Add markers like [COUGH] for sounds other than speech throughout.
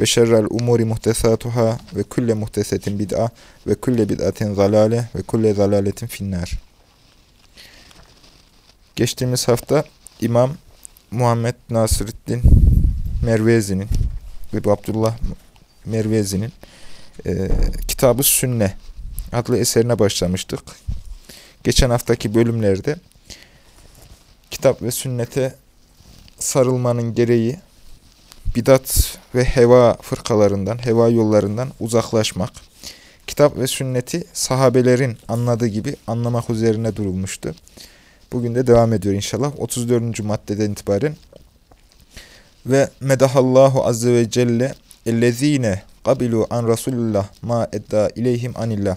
ve şerrel umuri muhtesatuhâ ve kulle muhtesetin bid'a ve kulle bid'atin zalale ve kulle zalaletin finnar. Geçtiğimiz hafta İmam Muhammed Nasırıddin Mervezi'nin ve Abdullah Mervezi'nin e, Kitab-ı Sünne adlı eserine başlamıştık. Geçen haftaki bölümlerde kitap ve sünnete sarılmanın gereği bidat ve heva fırkalarından, heva yollarından uzaklaşmak, kitap ve sünneti sahabelerin anladığı gibi anlamak üzerine durulmuştu. Bugün de devam ediyor inşallah. 34. maddeden itibaren ve medahallahu azze ve celle ellezine qabilu an rasulullah ma edda ileyhim anillah.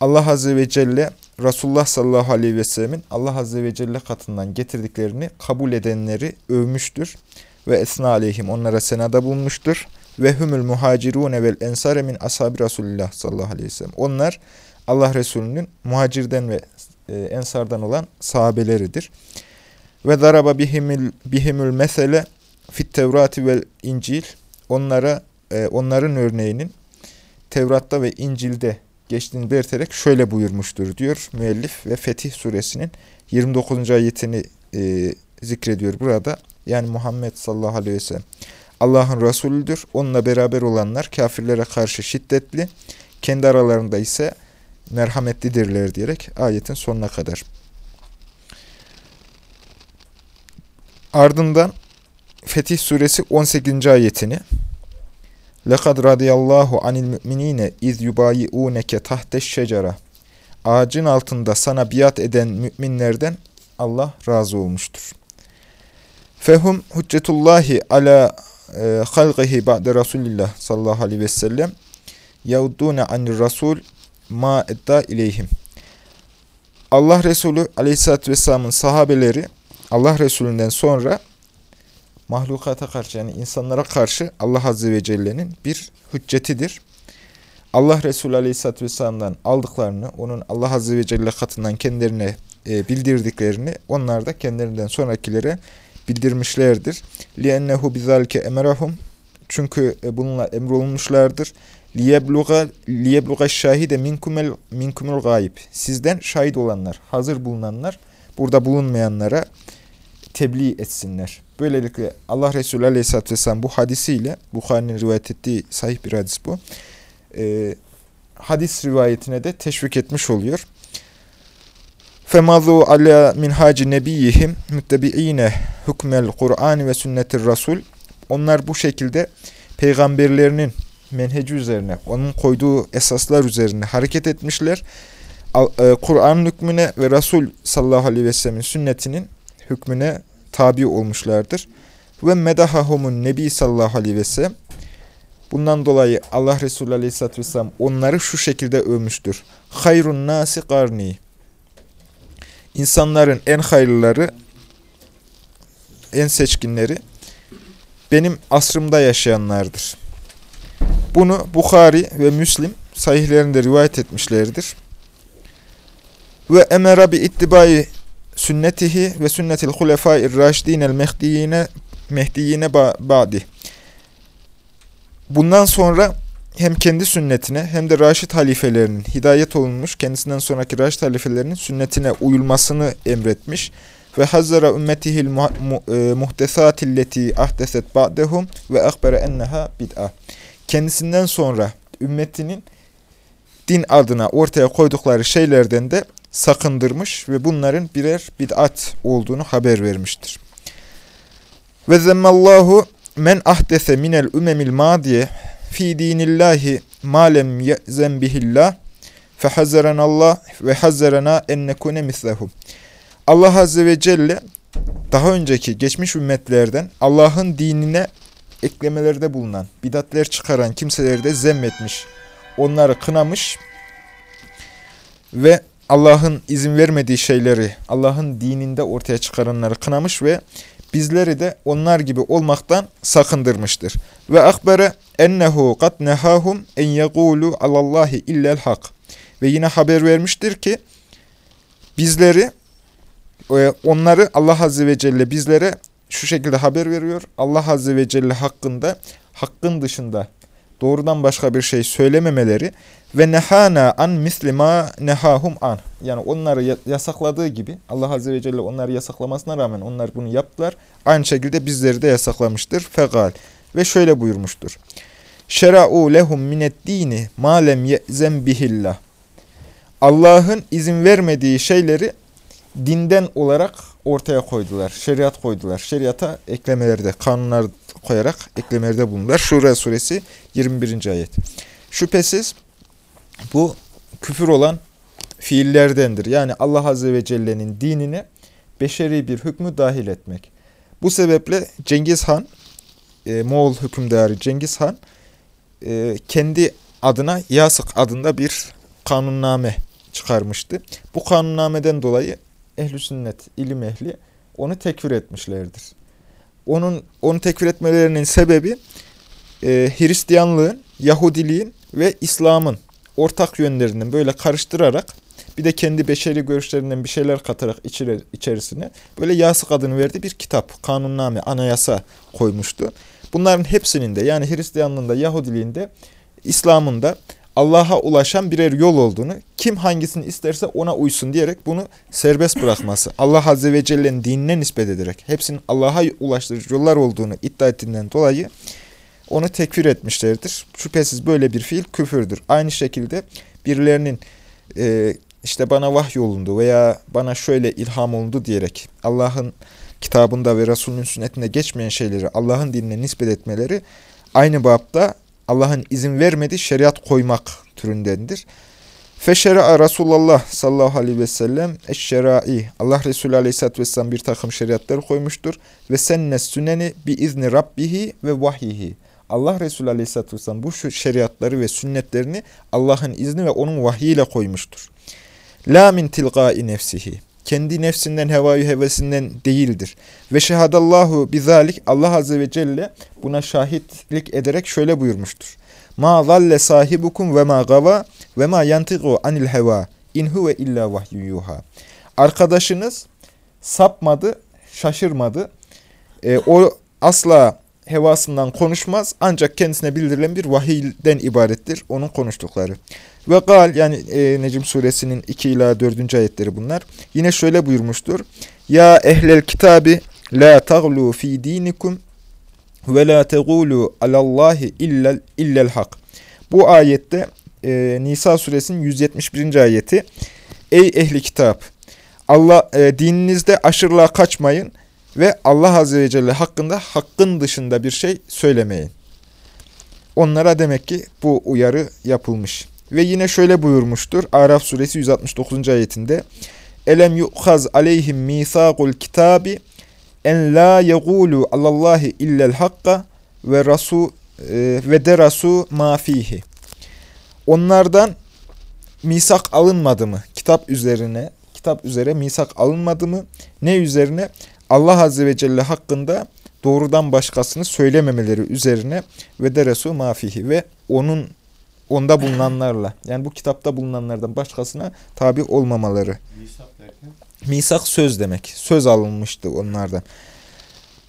Allah azze ve celle Resulullah sallallahu aleyhi ve sellemin Allah azze ve celle katından getirdiklerini kabul edenleri övmüştür ve esna aleyhim onlara senada bulunmuştur. Ve humul muhacirune vel ensare min ashabi Resulullah sallallahu aleyhi ve sellem. Onlar Allah Resulü'nün muhacirden ve e, ensardan olan sahabeleridir. Ve daraba bihimil, bihimül mesele fit tevrati vel incil. Onlara, e, onların örneğinin Tevrat'ta ve İncil'de geçtiğini belirterek şöyle buyurmuştur diyor müellif ve Fetih suresinin 29. ayetini e, zikrediyor burada. Yani Muhammed sallallahu aleyhi ve sellem Allah'ın Resulüdür. Onunla beraber olanlar kafirlere karşı şiddetli, kendi aralarında ise merhametlidirler diyerek ayetin sonuna kadar. Ardından Fetih suresi 18. ayetini لَقَدْ رَضِيَ اللّٰهُ عَنِ الْمُؤْمِنِينَ اِذْ يُبَايِعُونَكَ تَحْتَ الشَّجَرَةِ Ağacın altında sana biat eden müminlerden Allah razı olmuştur. Fehum hüccetullahi ala e, halqihi ba'de Resulillah sallallahu aleyhi ve sellem yaudune anir rasul ma edda ileyhim. Allah Resulü aleyhissalatü vesselamın sahabeleri Allah Resulünden sonra mahlukata karşı yani insanlara karşı Allah Azze ve Celle'nin bir hüccetidir. Allah Resulü Aleyhisselatü Vesselam'dan aldıklarını, onun Allah Azze ve Celle katından kendilerine e, bildirdiklerini onlar da kendilerinden sonrakilere bildirmişlerdir. لِيَنَّهُ بِذَلْكَ اَمَرَهُمْ Çünkü e, bununla emrolunmuşlardır. لِيَبْلُغَ الشَّاهِدَ مِنْكُمُ gayb. Sizden şahit olanlar, hazır bulunanlar, burada bulunmayanlara tebliğ etsinler. Böylelikle Allah Resulü Aleyhisselatü Vesselam bu hadisiyle, Bukhari'nin rivayet ettiği sahih bir hadis bu, e, hadis rivayetine de teşvik etmiş oluyor. Femazu ala minhaci nebiyihim müttebiine hükmel Kur'an ve sünnetir Rasul. Onlar bu şekilde peygamberlerinin menheci üzerine, onun koyduğu esaslar üzerine hareket etmişler. E, Kur'an'ın hükmüne ve Resul sallallahu aleyhi ve sellemin sünnetinin hükmüne tabi olmuşlardır. Ve medahahumun nebi sallallahu aleyhi ve sellem. Bundan dolayı Allah Resulü aleyhisselatü vesselam onları şu şekilde övmüştür. Hayrun nasi karni. İnsanların en hayırlıları, en seçkinleri benim asrımda yaşayanlardır. Bunu Bukhari ve Müslim sahihlerinde rivayet etmişlerdir. Ve emera bi ittibai sünnetihi ve sünnetil hulefâir raşidînel mehdiyine mehdiyine ba'di. Bundan sonra hem kendi sünnetine hem de Raşid halifelerinin hidayet olunmuş kendisinden sonraki Raşid halifelerinin sünnetine uyulmasını emretmiş ve hazzara ümmetihil e, muhtesatilleti ahdeset ba'dehum ve akbere enneha bid'a. Kendisinden sonra ümmetinin din adına ortaya koydukları şeylerden de sakındırmış ve bunların birer bid'at olduğunu haber vermiştir. Ve zemmallahu men ahdese minel ümemil madiye fi dinillahi ma lem ye'zen bihillah Allah ve hazzerena en nekune mislehum. Allah Azze ve Celle daha önceki geçmiş ümmetlerden Allah'ın dinine eklemelerde bulunan, bidatler çıkaran kimseleri de zemmetmiş, onları kınamış ve Allah'ın izin vermediği şeyleri, Allah'ın dininde ortaya çıkaranları kınamış ve bizleri de onlar gibi olmaktan sakındırmıştır. Ve akbere ennehu kat nehahum en yegulu alallahi illel hak. Ve yine haber vermiştir ki bizleri e, onları Allah Azze ve Celle bizlere şu şekilde haber veriyor. Allah Azze ve Celle hakkında hakkın dışında doğrudan başka bir şey söylememeleri ve nehana an mislima nehahum an. Yani onları yasakladığı gibi Allah Azze ve Celle onları yasaklamasına rağmen onlar bunu yaptılar. Aynı şekilde bizleri de yasaklamıştır. Fegal. Ve şöyle buyurmuştur. Şera'u lehum minet dini ma lem ye'zem bihillah. Allah'ın izin vermediği şeyleri dinden olarak ortaya koydular. Şeriat koydular. Şeriata eklemelerde, kanunlar koyarak eklemelerde bulundular. Şura suresi 21. ayet. Şüphesiz bu küfür olan fiillerdendir. Yani Allah Azze ve Celle'nin dinine beşeri bir hükmü dahil etmek. Bu sebeple Cengiz Han, e, Moğol hükümdarı Cengiz Han, e, kendi adına Yasık adında bir kanunname çıkarmıştı. Bu kanunnameden dolayı ehl sünnet, ilim ehli onu tekfir etmişlerdir. Onun onu tekfir etmelerinin sebebi e, Hristiyanlığın, Yahudiliğin ve İslam'ın ortak yönlerinden böyle karıştırarak bir de kendi beşeri görüşlerinden bir şeyler katarak içine, içerisine böyle Yasık adını verdiği bir kitap, kanunname, anayasa koymuştu. Bunların hepsinin de yani Hristiyanlığında, Yahudiliğinde, İslam'ında Allah'a ulaşan birer yol olduğunu, kim hangisini isterse ona uysun diyerek bunu serbest bırakması, [LAUGHS] Allah Azze ve Celle'nin dinine nispet ederek hepsinin Allah'a ulaştırıcı yollar olduğunu iddia ettiğinden dolayı onu tekfir etmişlerdir. Şüphesiz böyle bir fiil küfürdür. Aynı şekilde birilerinin e, işte bana vahy olundu veya bana şöyle ilham olundu diyerek Allah'ın kitabında ve Resulünün sünnetinde geçmeyen şeyleri Allah'ın dinine nispet etmeleri aynı babda Allah'ın izin vermediği şeriat koymak türündendir. Feşera'a Resulullah sallallahu aleyhi ve sellem eşşerai. Allah Resulü aleyhisselatü vesselam bir takım şeriatları koymuştur. Ve senne süneni bi izni rabbihi ve vahyihi. Allah Resulü aleyhisselatü vesselam bu şeriatları ve sünnetlerini Allah'ın izni ve onun vahyiyle koymuştur. La min tilgai nefsihi kendi nefsinden, hevayı hevesinden değildir. Ve şehadallahu bizalik Allah Azze ve Celle buna şahitlik ederek şöyle buyurmuştur. Ma zalle sahibukum ve ma gava ve ma yantiqu anil heva in huve illa vahyuyuha. Arkadaşınız sapmadı, şaşırmadı. E, o asla hevasından konuşmaz ancak kendisine bildirilen bir vahiyden ibarettir onun konuştukları. Ve gal yani e, Necim suresinin 2 ila 4. ayetleri bunlar. Yine şöyle buyurmuştur. Ya ehlel kitabi la taglu fi dinikum ve la tegulu alallahi illel, illel hak. Bu ayette e, Nisa suresinin 171. ayeti. Ey ehli kitap! Allah e, dininizde aşırılığa kaçmayın ve Allah Azze ve Celle hakkında hakkın dışında bir şey söylemeyin. Onlara demek ki bu uyarı yapılmış. Ve yine şöyle buyurmuştur. Araf suresi 169. ayetinde. Elem yu'khaz aleyhim mithaqul kitabi en la yegulu alallahi illel hakka ve rasu e, ve derasu ma fihi. Onlardan misak alınmadı mı? Kitap üzerine, kitap üzere misak alınmadı mı? Ne üzerine? Allah Azze ve Celle hakkında doğrudan başkasını söylememeleri üzerine ve deresu mafihi ve onun onda bulunanlarla yani bu kitapta bulunanlardan başkasına tabi olmamaları. Misak derken? Misak söz demek. Söz alınmıştı onlardan.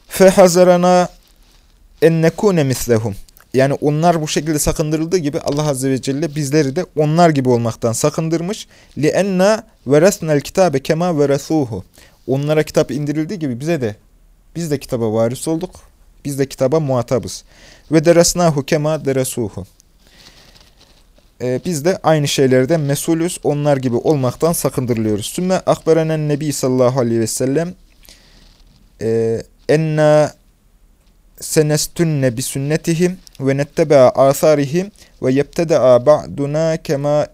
Fehazarana en nekune mislehum. Yani onlar bu şekilde sakındırıldığı gibi Allah Azze ve Celle bizleri de onlar gibi olmaktan sakındırmış. لِأَنَّا وَرَسْنَا الْكِتَابَ كَمَا وَرَسُوهُ Onlara kitap indirildiği gibi bize de biz de kitaba varis olduk. Biz de kitaba muhatabız. Ve deresnahu kema deresuhu. Ee, biz de aynı şeylerden mesulüz. Onlar gibi olmaktan sakındırılıyoruz. Sümme akberenen nebi sallallahu aleyhi ve sellem e, enna senestunne bi sünnetihim ve nettebea asarihim ve yebteda'a ba'duna kema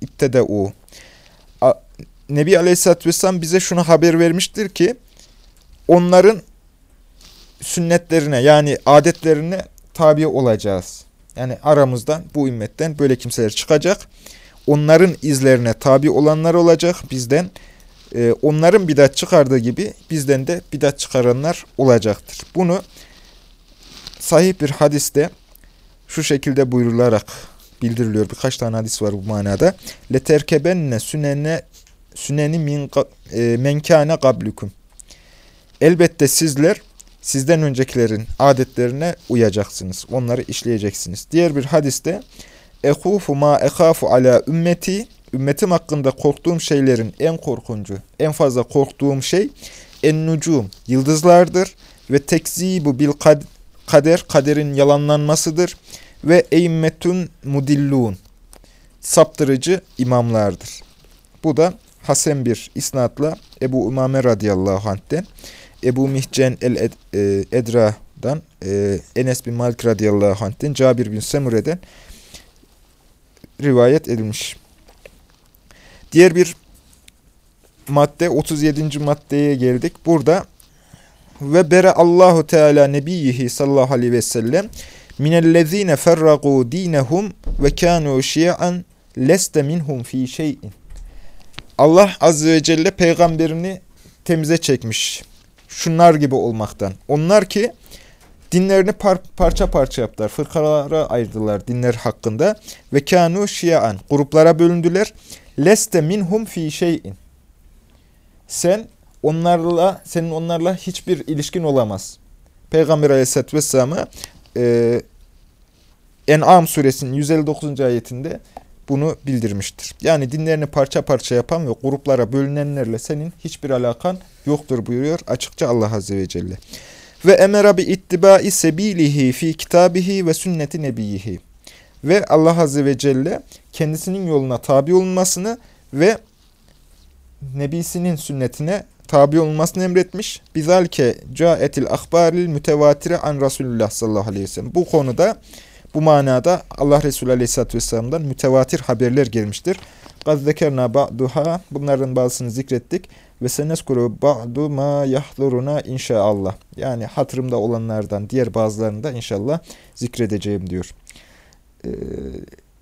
ittede'u. Nebi Aleyhisselatü Vesselam bize şunu haber vermiştir ki onların sünnetlerine yani adetlerine tabi olacağız. Yani aramızdan bu ümmetten böyle kimseler çıkacak. Onların izlerine tabi olanlar olacak bizden. E, onların bidat çıkardığı gibi bizden de bidat çıkaranlar olacaktır. Bunu sahih bir hadiste şu şekilde buyurularak bildiriliyor. Birkaç tane hadis var bu manada. Leterkebenne sünene süneni min e, menkâne gablüküm. Elbette sizler sizden öncekilerin adetlerine uyacaksınız. Onları işleyeceksiniz. Diğer bir hadiste Ehufu ma ekhafu ala ümmeti ümmetim hakkında korktuğum şeylerin en korkuncu, en fazla korktuğum şey en nucum, yıldızlardır ve tekzibu bil kader, kaderin yalanlanmasıdır ve eimmetun mudillun, saptırıcı imamlardır. Bu da Hasen bir isnatla Ebu Umame radıyallahu anh'ten, Ebu Mihcen el-Edra'dan, e, e, Enes bin Malik radıyallahu anh'ten, Cabir bin Semure'den rivayet edilmiş. Diğer bir madde 37. maddeye geldik. Burada ve bere Allahu Teala nebiyhi sallallahu aleyhi ve sellem minellezine ferragu dinehum ve kanu şi'an leste minhum fi şey'in. Allah azze ve celle peygamberini temize çekmiş. Şunlar gibi olmaktan. Onlar ki dinlerini par parça parça yaptılar. Fırkalara ayırdılar dinler hakkında. Ve kanu şia'an. Gruplara bölündüler. Leste minhum fi şeyin. Sen onlarla, senin onlarla hiçbir ilişkin olamaz. Peygamber aleyhisselatü vesselam'a e, En'am suresinin 159. ayetinde bunu bildirmiştir. Yani dinlerini parça parça yapan ve gruplara bölünenlerle senin hiçbir alakan yoktur buyuruyor açıkça Allah Azze ve Celle. Ve emera bi ittibai sebilihi fi kitabihi ve sünneti nebiyihi. Ve Allah Azze ve Celle kendisinin yoluna tabi olunmasını ve nebisinin sünnetine tabi olunmasını emretmiş. Bizalke caetil ahbaril mütevatire an Resulullah sallallahu aleyhi ve sellem. Bu konuda bu manada Allah Resulü Aleyhisselatü Vesselam'dan mütevatir haberler gelmiştir. Gazzekerna ba'duha bunların bazısını zikrettik. Ve seneskuru ba'du ma yahduruna inşaallah. Yani hatırımda olanlardan diğer bazılarını da inşallah zikredeceğim diyor. Ee,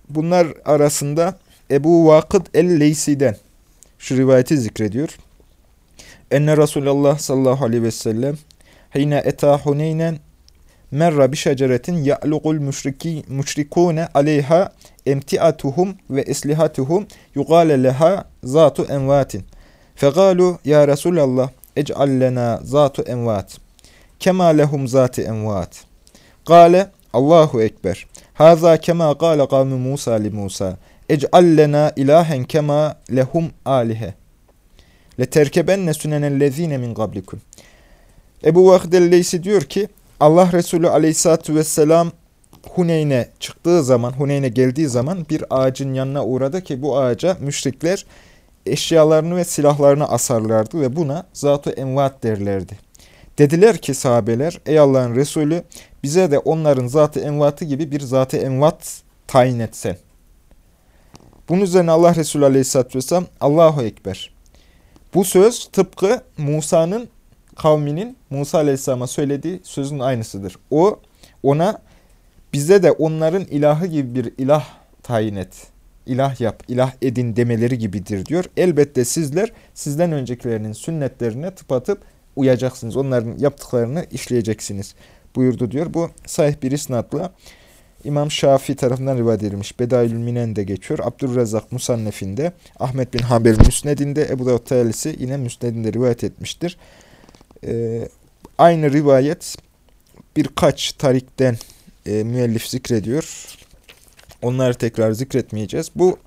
bunlar arasında Ebu Vakıd el-Leysi'den şu rivayeti zikrediyor. Enne Resulullah sallallahu aleyhi ve sellem hine eta huneynen merra bi şeceretin ya'luqul müşrikune aleyha emtiatuhum ve eslihatuhum yugale leha zatu envatin. Fegalu ya Resulallah ec'al lena zatu envat. Kema lehum zati envat. Gale Allahu Ekber. Haza kema gale kavmi Musa li Musa. Ec'al lena ilahen kema lehum alihe. Leterkebenne sünenellezine min qablikum. Ebu Vakdelleysi diyor ki Allah Resulü aleyhissalatü vesselam Huneyn'e çıktığı zaman, Huneyn'e geldiği zaman bir ağacın yanına uğradı ki bu ağaca müşrikler eşyalarını ve silahlarını asarlardı ve buna zat-ı envat derlerdi. Dediler ki sahabeler, ey Allah'ın Resulü bize de onların zat-ı envatı gibi bir zat-ı envat tayin etsen. Bunun üzerine Allah Resulü Aleyhisselatü Vesselam Allahu Ekber. Bu söz tıpkı Musa'nın kavminin Musa Aleyhisselam'a söylediği sözün aynısıdır. O ona bize de onların ilahı gibi bir ilah tayin et. İlah yap, ilah edin demeleri gibidir diyor. Elbette sizler sizden öncekilerinin sünnetlerine tıpatıp uyacaksınız. Onların yaptıklarını işleyeceksiniz buyurdu diyor. Bu sahih bir isnatla İmam Şafii tarafından rivayet edilmiş. Bedailül Minen'de geçiyor. Abdurrezzak Musannef'inde, Ahmet bin Haber Müsned'inde, Ebu Davud Tayalisi yine Müsned'inde rivayet etmiştir. Ee, aynı rivayet birkaç tarikten e, müellif zikrediyor. Onları tekrar zikretmeyeceğiz. Bu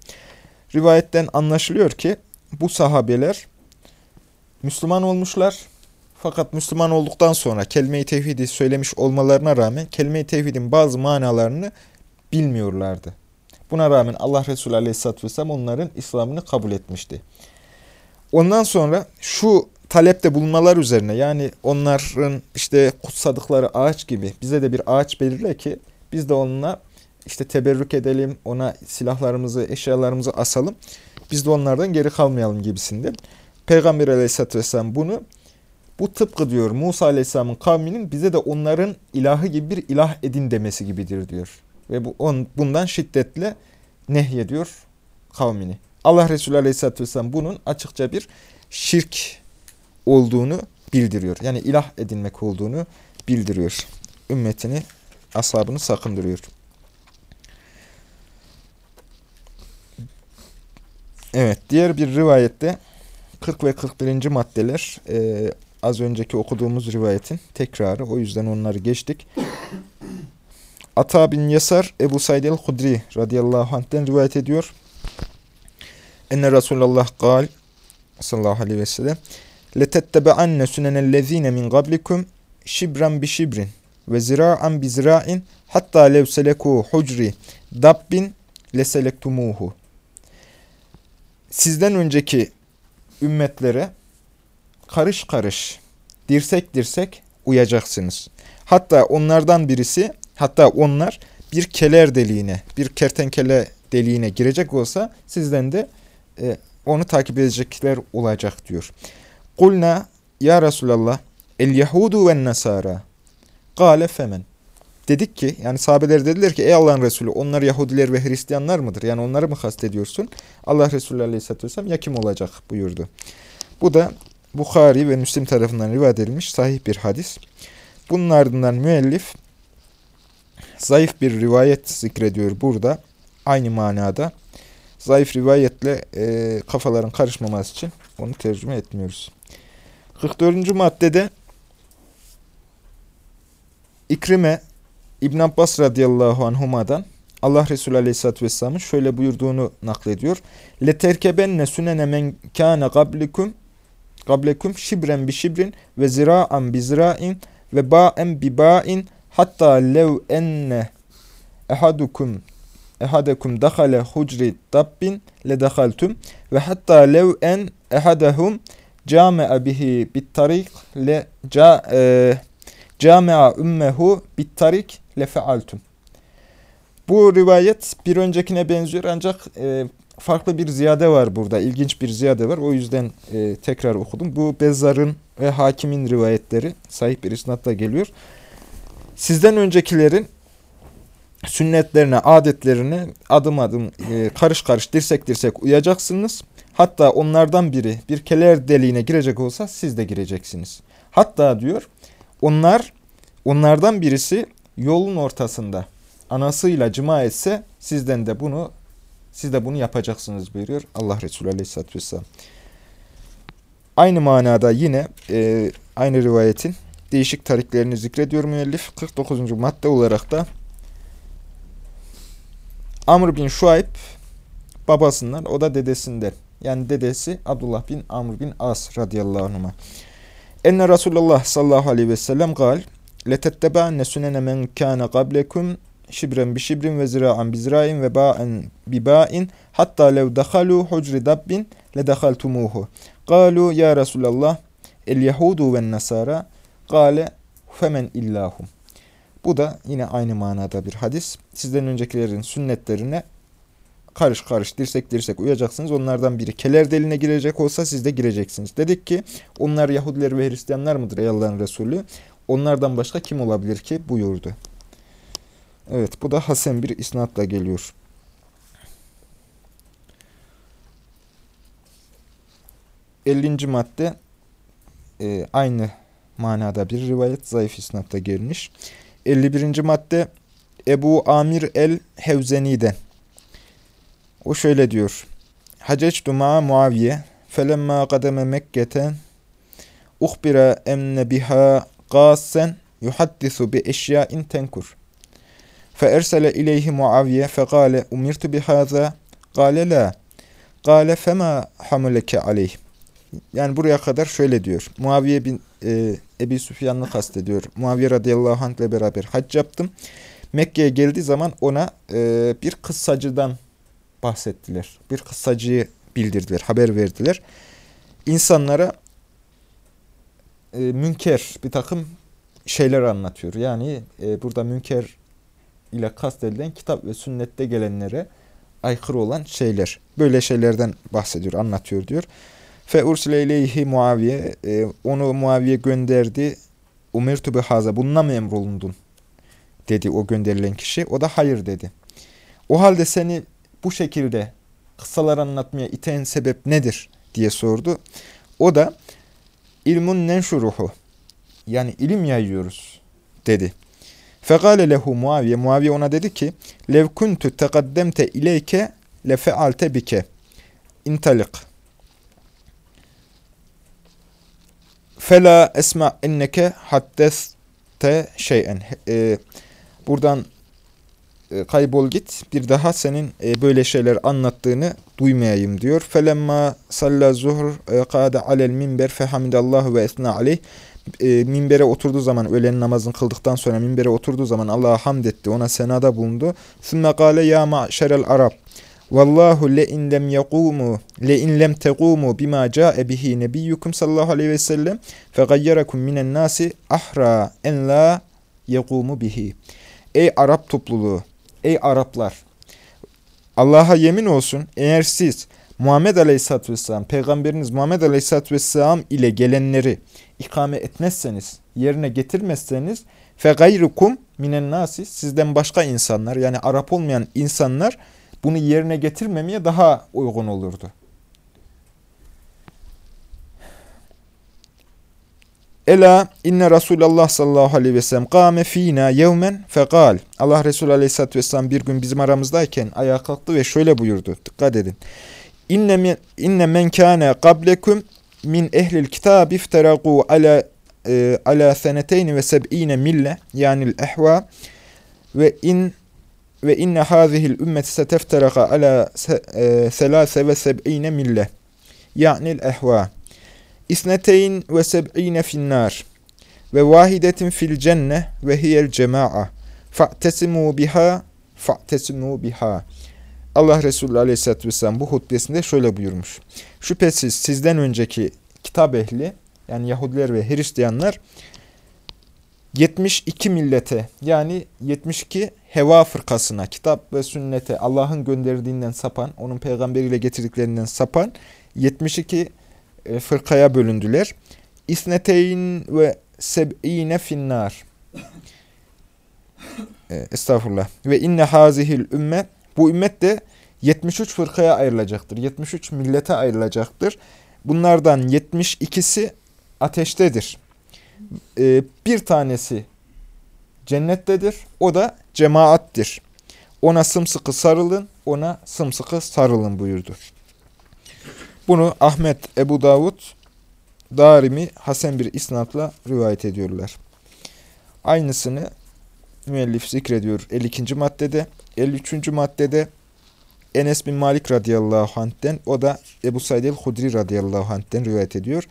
rivayetten anlaşılıyor ki bu sahabeler Müslüman olmuşlar. Fakat Müslüman olduktan sonra kelime-i tevhidi söylemiş olmalarına rağmen kelime-i tevhidin bazı manalarını bilmiyorlardı. Buna rağmen Allah Resulü Aleyhisselatü Vesselam onların İslam'ını kabul etmişti. Ondan sonra şu talepte bulunmalar üzerine yani onların işte kutsadıkları ağaç gibi bize de bir ağaç belirle ki biz de onunla işte teberrük edelim, ona silahlarımızı, eşyalarımızı asalım. Biz de onlardan geri kalmayalım gibisinden. Peygamber aleyhissalatü vesselam bunu Bu tıpkı diyor Musa Aleyhisselam'ın kavminin bize de onların ilahı gibi bir ilah edin demesi gibidir diyor. Ve bu on, bundan şiddetle nehyediyor kavmini. Allah Resulü Aleyhisselatü Vesselam bunun açıkça bir şirk olduğunu bildiriyor. Yani ilah edinmek olduğunu bildiriyor. Ümmetini, ashabını sakındırıyor. Evet, diğer bir rivayette 40 ve 41. maddeler e, az önceki okuduğumuz rivayetin tekrarı. O yüzden onları geçtik. [COUGHS] Ata bin Yasar Ebu Said el-Hudri radıyallahu anh'ten rivayet ediyor. Enne Resulullah gal sallallahu aleyhi ve sellem min qablikum şibran bi şibrin ve zira'an bi zira'in hatta lev seleku hucri dabbin leselektumuhu. Sizden önceki ümmetlere karış karış, dirsek dirsek uyacaksınız. Hatta onlardan birisi, hatta onlar bir keler deliğine, bir kertenkele deliğine girecek olsa sizden de e, onu takip edecekler olacak diyor. Kulna ya Resulallah el Yahudu ve Nasara. Gale femen. Dedik ki yani sahabeler dediler ki ey Allah'ın Resulü onlar Yahudiler ve Hristiyanlar mıdır? Yani onları mı kastediyorsun? Allah Resulü Aleyhisselatü Vesselam ya kim olacak buyurdu. Bu da Bukhari ve Müslim tarafından rivayet edilmiş sahih bir hadis. Bunun ardından müellif zayıf bir rivayet zikrediyor burada. Aynı manada. Zayıf rivayetle e, kafaların karışmaması için onu tercüme etmiyoruz. 44. maddede İkrime İbn Abbas radıyallahu anhuma'dan Allah Resulü aleyhissalatü vesselamın şöyle buyurduğunu naklediyor. Leterkebenne sünene men kâne gablikum gablekum şibren bi şibrin ve zira'an bi zira'in ve ba'en bi ba'in hatta lev enne ehadukum ehadekum dahale hucri dabbin le dahaltum ve hatta lev en ehadehum cami'a bihi bit tarik le ca, e, ümmehu bit tarik le fealtum. Bu rivayet bir öncekine benziyor ancak e, farklı bir ziyade var burada. İlginç bir ziyade var. O yüzden e, tekrar okudum. Bu Bezzar'ın ve Hakim'in rivayetleri sahip bir isnatla geliyor. Sizden öncekilerin sünnetlerine, adetlerine adım adım e, karış karış dirsek dirsek uyacaksınız. Hatta onlardan biri bir keler deliğine girecek olsa siz de gireceksiniz. Hatta diyor onlar onlardan birisi yolun ortasında anasıyla cima etse sizden de bunu siz de bunu yapacaksınız buyuruyor Allah Resulü Aleyhisselatü Vesselam. Aynı manada yine e, aynı rivayetin değişik tariklerini zikrediyor müellif. 49. madde olarak da Amr bin Şuayb babasından o da dedesinden. Yani dedesi Abdullah bin Amr bin As radıyallahu anh'a. Enne Resulullah sallallahu aleyhi ve sellem gal letettebe'anne sünene men kâne qablekum şibren bi şibrin ve zira'an bi zira'in ve ba'en bi ba'in hatta lev dakhalu hucri dabbin le dakhaltumuhu. Galu ya Resulallah el yahudu ve nasara gale femen illahum. Bu da yine aynı manada bir hadis. Sizden öncekilerin sünnetlerine karış karış dirsek dirsek uyacaksınız. Onlardan biri keler deline girecek olsa siz de gireceksiniz. Dedik ki onlar Yahudiler ve Hristiyanlar mıdır ey Allah'ın Resulü? Onlardan başka kim olabilir ki buyurdu. Evet bu da Hasan bir isnatla geliyor. Ellinci madde e, aynı manada bir rivayet zayıf isnatta gelmiş. 51. madde Ebu Amir el-Hevzeni'den. O şöyle diyor. Hacectu ma Muaviye felemma kademe Mekke'ten uhbira emne biha qassen yuhaddisu bi eşya'in tenkur. Feersele ileyhi Muaviye fekale umirtu bihaza kale la. Kale fema hamuleke aleyh. Yani buraya kadar şöyle diyor. Muaviye bin e, Ebi Süfyan'ı kastediyor. Muaviye radıyallahu anh ile beraber hac yaptım. Mekke'ye geldiği zaman ona e, bir kıssacıdan bahsettiler. Bir kıssacıyı bildirdiler, haber verdiler. İnsanlara e, münker bir takım şeyler anlatıyor. Yani e, burada münker ile kastedilen kitap ve sünnette gelenlere aykırı olan şeyler. Böyle şeylerden bahsediyor, anlatıyor diyor. Fe ursile ileyhi Muaviye. E, onu Muaviye gönderdi. Umirtu bihaza. Bununla mı emrolundun? Dedi o gönderilen kişi. O da hayır dedi. O halde seni bu şekilde kıssalar anlatmaya iten sebep nedir? diye sordu. O da ilmun nenşuruhu. Yani ilim yayıyoruz dedi. Fekale lehu Muaviye. Muaviye ona dedi ki lev kuntu tekaddemte ileyke lefealte bike. İntalik. Fela esma inneke haddeste şeyen. E, buradan kaybol git. Bir daha senin e, böyle şeyler anlattığını duymayayım diyor. Felemma salla zuhr e, kâde alel minber fehamidallahu ve esna aleyh. Minbere oturduğu zaman öğlen namazını kıldıktan sonra minbere oturduğu zaman Allah'a hamd etti. Ona senada bulundu. Sümme kâle ya ma'şerel arab. Vallahu le in lem yaqumu le in lem tequmu bima ca'e bihi nebiyyukum sallallahu aleyhi ve sellem fegayyarakum minen nasi ahra en la yaqumu bihi. Ey Arap topluluğu, ey Araplar! Allah'a yemin olsun eğer siz Muhammed Aleyhisselatü Vesselam, Peygamberiniz Muhammed Aleyhisselatü Vesselam ile gelenleri ikame etmezseniz, yerine getirmezseniz gayrukum minen nasi sizden başka insanlar yani Arap olmayan insanlar bunu yerine getirmemeye daha uygun olurdu. Ela inne Resulullah sallallahu aleyhi ve sellem kâme fînâ yevmen fekal. Allah Resulü aleyhissalatü vesselam bir gün bizim aramızdayken ayağa kalktı ve şöyle buyurdu. Dikkat edin. İnne, inne men kâne qablekum min ehlil kitab ifterakû ala e, ala seneteyni ve seb'ine mille yani ehva ve in ve inne hâzihil ümmeti setefteraka ala e, selâse ve seb'ine mille yani ehva İsneteyn ve seb'ine finnâr ve vahidetin fil cenne ve hiyel cema'a fa'tesimu biha fa'tesimu biha Allah Resulü Aleyhisselatü Vesselam bu hutbesinde şöyle buyurmuş. Şüphesiz sizden önceki kitap ehli yani Yahudiler ve Hristiyanlar 72 millete yani 72 heva fırkasına, kitap ve sünnete Allah'ın gönderdiğinden sapan, onun peygamberiyle getirdiklerinden sapan 72 e, fırkaya bölündüler. İsneteyn ve seb'ine finnar. E, estağfurullah. Ve inne hazihil ümmet. Bu ümmet de 73 fırkaya ayrılacaktır. 73 millete ayrılacaktır. Bunlardan 72'si ateştedir. E, bir tanesi cennettedir. O da cemaattir. Ona sımsıkı sarılın, ona sımsıkı sarılın buyurdu. Bunu Ahmet, Ebu Davud, Darimi, Hasan bir isnatla rivayet ediyorlar. Aynısını müellif zikrediyor 52. maddede. 53. maddede Enes bin Malik radıyallahu anh'ten, o da Ebu Said el-Hudri radıyallahu anh'ten rivayet ediyor.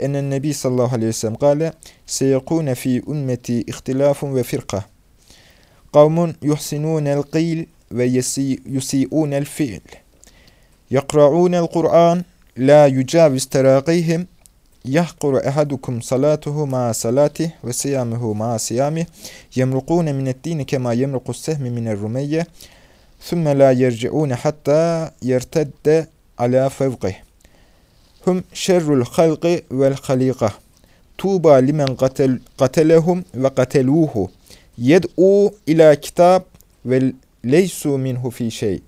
Ennen Nebi sallallahu aleyhi ve sellem gale, seyekûne fî ümmeti ihtilafun ve firka. Kavmun yuhsinûnel qîl ve yusi'ûnel fi'l. Yakra'ûnel Kur'an la yucaviz terakihim yahkuru ehadukum salatuhu ma salatih ve siyamuhu ma siyamih yemrukune mineddini kema yemrukus sehmi miner rumeyye thumme la yerci'une hatta yertedde ala fevqih hum şerrul halqi vel halika tuğba limen qatelehum ve qateluhu yed'u ila kitab ve leysu minhu fi şey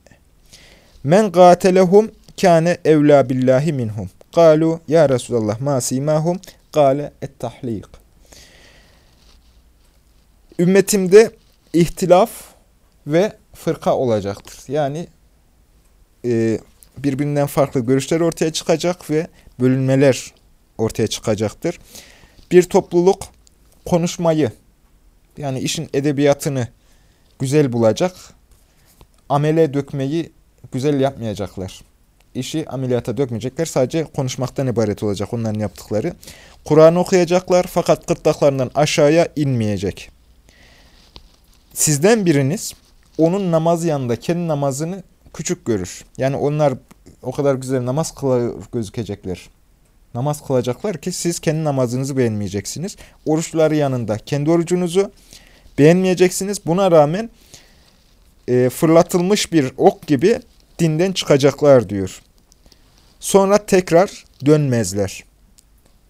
men qatelehum kâne evlâ billahi minhum. Kalu ya Resulallah ma simahum. Kale et tahlik. Ümmetimde ihtilaf ve fırka olacaktır. Yani e, birbirinden farklı görüşler ortaya çıkacak ve bölünmeler ortaya çıkacaktır. Bir topluluk konuşmayı yani işin edebiyatını güzel bulacak, amele dökmeyi güzel yapmayacaklar işi ameliyata dökmeyecekler. Sadece konuşmaktan ibaret olacak onların yaptıkları. Kur'an okuyacaklar fakat gırtlaklarından aşağıya inmeyecek. Sizden biriniz onun namaz yanında kendi namazını küçük görür. Yani onlar o kadar güzel namaz kılıyor gözükecekler. Namaz kılacaklar ki siz kendi namazınızı beğenmeyeceksiniz. Oruçları yanında kendi orucunuzu beğenmeyeceksiniz. Buna rağmen e, fırlatılmış bir ok gibi dinden çıkacaklar diyor. Sonra tekrar dönmezler.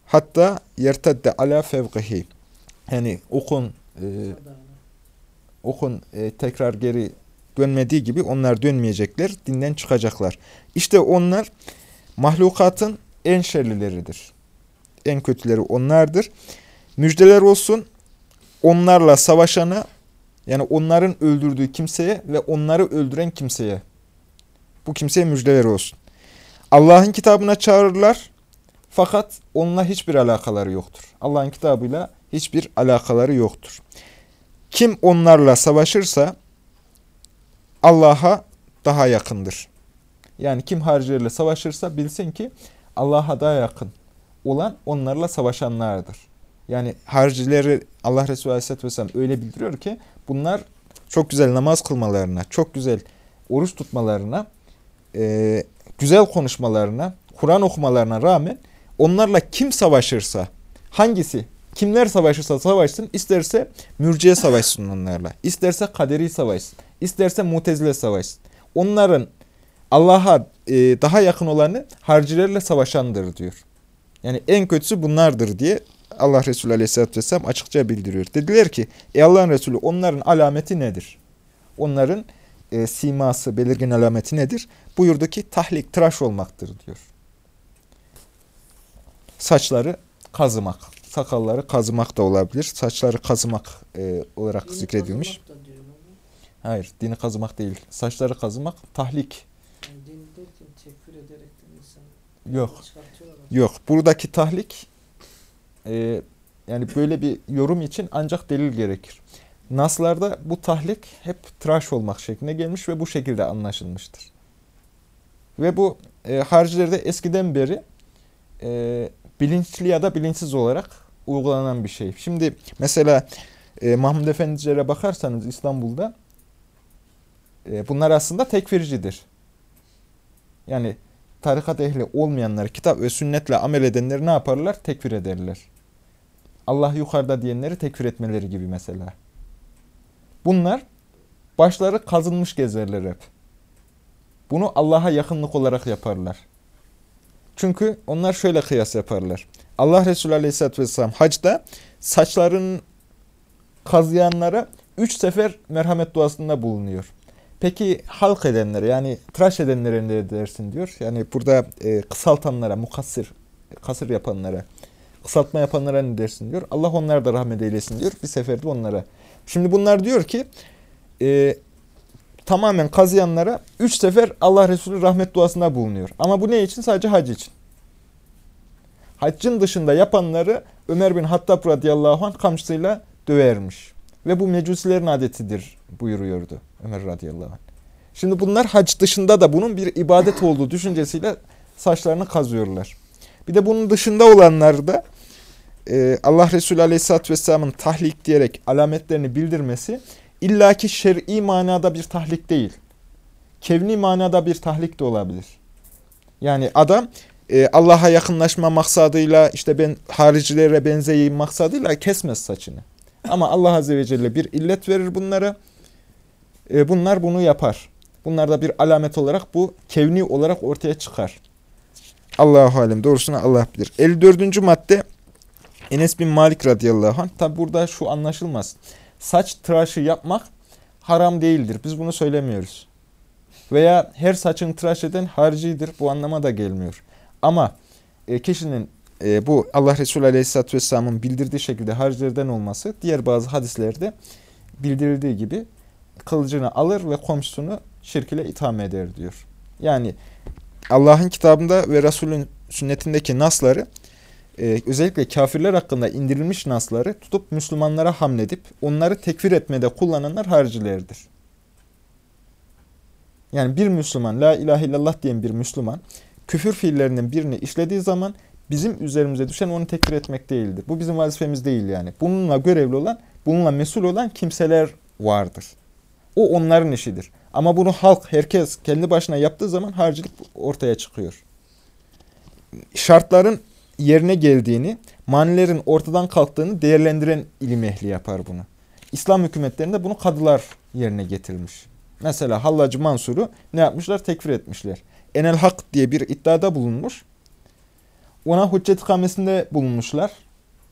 Hatta yertedde ala fevkihi. Yani okun e, okun e, tekrar geri dönmediği gibi onlar dönmeyecekler, dinden çıkacaklar. İşte onlar mahlukatın en şerlileridir. En kötüleri onlardır. Müjdeler olsun onlarla savaşana yani onların öldürdüğü kimseye ve onları öldüren kimseye. Bu kimseye müjdeler olsun. Allah'ın kitabına çağırırlar fakat onunla hiçbir alakaları yoktur. Allah'ın kitabıyla hiçbir alakaları yoktur. Kim onlarla savaşırsa Allah'a daha yakındır. Yani kim haricilerle savaşırsa bilsin ki Allah'a daha yakın olan onlarla savaşanlardır. Yani haricileri Allah Resulü Aleyhisselatü Vesselam öyle bildiriyor ki bunlar çok güzel namaz kılmalarına, çok güzel oruç tutmalarına, güzel konuşmalarına, Kur'an okumalarına rağmen onlarla kim savaşırsa, hangisi, kimler savaşırsa savaşsın, isterse mürciye savaşsın onlarla, isterse kaderi savaşsın, isterse mutezile savaşsın. Onların Allah'a e, daha yakın olanı harcilerle savaşandır diyor. Yani en kötüsü bunlardır diye Allah Resulü Aleyhisselatü Vesselam açıkça bildiriyor. Dediler ki, ey Allah'ın Resulü onların alameti nedir? Onların e, siması, belirgin alameti nedir? Buyurdu ki tahlik, tıraş olmaktır diyor. Saçları kazımak, sakalları kazımak da olabilir. Saçları kazımak e, olarak dini zikredilmiş. Hayır, dini kazımak değil. Saçları kazımak, tahlik. Yani din derken tekfir ederek insan Yok. Yok. Buradaki tahlik e, yani böyle bir yorum için ancak delil gerekir. Naslarda bu tahlik hep tıraş olmak şeklinde gelmiş ve bu şekilde anlaşılmıştır. Ve bu e, haricilerde eskiden beri e, bilinçli ya da bilinçsiz olarak uygulanan bir şey. Şimdi mesela e, Mahmud Efendicilere bakarsanız İstanbul'da e, bunlar aslında tekfircidir. Yani tarikat ehli olmayanları, kitap ve sünnetle amel edenleri ne yaparlar? Tekfir ederler. Allah yukarıda diyenleri tekfir etmeleri gibi mesela. Bunlar başları kazınmış gezerler hep. Bunu Allah'a yakınlık olarak yaparlar. Çünkü onlar şöyle kıyas yaparlar. Allah Resulü Aleyhisselatü Vesselam hacda saçlarının kazıyanlara üç sefer merhamet duasında bulunuyor. Peki halk edenlere yani tıraş edenlere ne dersin diyor. Yani burada e, kısaltanlara, mukassir, kasır yapanlara, kısaltma yapanlara ne dersin diyor. Allah onlara da rahmet eylesin diyor. Bir seferde onlara. Şimdi bunlar diyor ki e, tamamen kazıyanlara üç sefer Allah Resulü rahmet duasında bulunuyor. Ama bu ne için? Sadece hac için. Haccın dışında yapanları Ömer bin Hattab radıyallahu anh kamçısıyla dövermiş. Ve bu mecusilerin adetidir buyuruyordu Ömer radıyallahu anh. Şimdi bunlar hac dışında da bunun bir ibadet olduğu düşüncesiyle saçlarını kazıyorlar. Bir de bunun dışında olanları da e, Allah Resulü aleyhisselatü vesselamın tahlik diyerek alametlerini bildirmesi illaki şer'i manada bir tahlik değil. Kevni manada bir tahlik de olabilir. Yani adam e, Allah'a yakınlaşma maksadıyla işte ben haricilere benzeyeyim maksadıyla kesmez saçını. Ama Allah Azze ve Celle bir illet verir bunlara. E, bunlar bunu yapar. Bunlar da bir alamet olarak bu kevni olarak ortaya çıkar. Allahu alem doğrusunu Allah bilir. 54. madde Enes bin Malik radıyallahu anh. Tabi burada şu anlaşılmaz. Saç tıraşı yapmak haram değildir. Biz bunu söylemiyoruz. Veya her saçını tıraş eden haricidir. Bu anlama da gelmiyor. Ama e, kişinin e, bu Allah Resulü Aleyhisselatü Vesselam'ın bildirdiği şekilde haricilerden olması diğer bazı hadislerde bildirildiği gibi kılıcını alır ve komşusunu şirk ile itham eder diyor. Yani Allah'ın kitabında ve Resulün sünnetindeki nasları e, özellikle kafirler hakkında indirilmiş nasları tutup Müslümanlara hamledip onları tekfir etmede kullananlar haricilerdir. Yani bir Müslüman, la ilahe illallah diyen bir Müslüman, küfür fiillerinin birini işlediği zaman bizim üzerimize düşen onu tekfir etmek değildir. Bu bizim vazifemiz değil yani. Bununla görevli olan, bununla mesul olan kimseler vardır. O onların işidir. Ama bunu halk, herkes kendi başına yaptığı zaman haricilik ortaya çıkıyor. Şartların yerine geldiğini, manilerin ortadan kalktığını değerlendiren ilim ehli yapar bunu. İslam hükümetlerinde bunu kadılar yerine getirilmiş. Mesela Hallacı Mansur'u ne yapmışlar? Tekfir etmişler. Enel Hak diye bir iddiada bulunmuş. ona hüccet ikamesinde bulunmuşlar.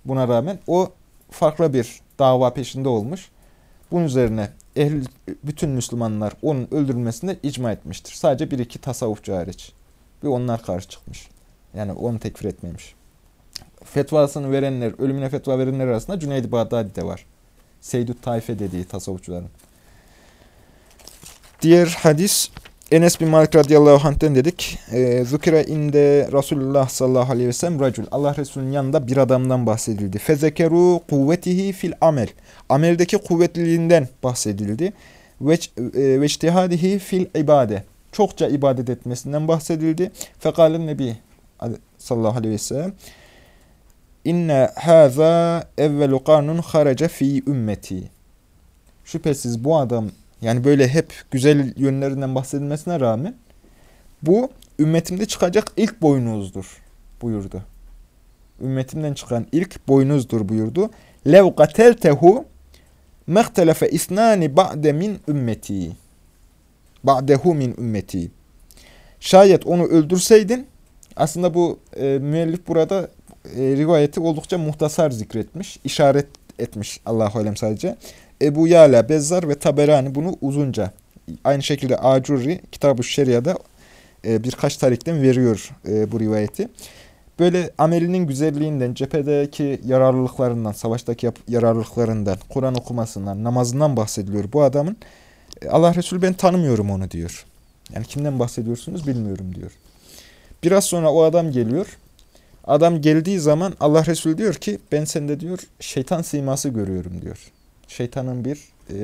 Buna rağmen o farklı bir dava peşinde olmuş. Bunun üzerine ehli, bütün Müslümanlar onun öldürülmesinde icma etmiştir. Sadece bir iki tasavvufçu hariç. Ve onlar karşı çıkmış. Yani onu tekfir etmemiş. Fetvasını verenler, ölümüne fetva verenler arasında Cüneyd-i Bağdadi de var. Seydut Taife dediği tasavvufçuların. Diğer hadis Enes bin Malik radıyallahu anh'ten dedik. E, Zukira inde Resulullah sallallahu aleyhi ve sellem racul. Allah Resulü'nün yanında bir adamdan bahsedildi. Fezekeru kuvvetihi fil amel. Ameldeki kuvvetliliğinden bahsedildi. E, içtihadihi fil ibade. Çokça ibadet etmesinden bahsedildi. Fekalen Nebi sallallahu aleyhi ve sellem İnne haza evvelu karnun haraca fi ümmeti. Şüphesiz bu adam yani böyle hep güzel yönlerinden bahsedilmesine rağmen bu ümmetimde çıkacak ilk boynuzdur buyurdu. Ümmetimden çıkan ilk boynuzdur buyurdu. Lev qateltehu mehtelefe isnani ba'de min ümmeti. Ba'dehu min ümmeti. Şayet onu öldürseydin aslında bu e, müellif burada e, rivayeti oldukça muhtasar zikretmiş. işaret etmiş Allahu alem sadece. Ebu Yala, Bezzar ve Taberani bunu uzunca aynı şekilde Acurri Kitab-ı Şeria'da e, birkaç tarihten veriyor e, bu rivayeti. Böyle amelinin güzelliğinden, cephedeki yararlılıklarından, savaştaki yararlılıklarından, Kur'an okumasından, namazından bahsediliyor bu adamın. E, Allah Resulü ben tanımıyorum onu diyor. Yani kimden bahsediyorsunuz bilmiyorum diyor. Biraz sonra o adam geliyor. Adam geldiği zaman Allah Resulü diyor ki ben sende diyor şeytan siması görüyorum diyor şeytanın bir e,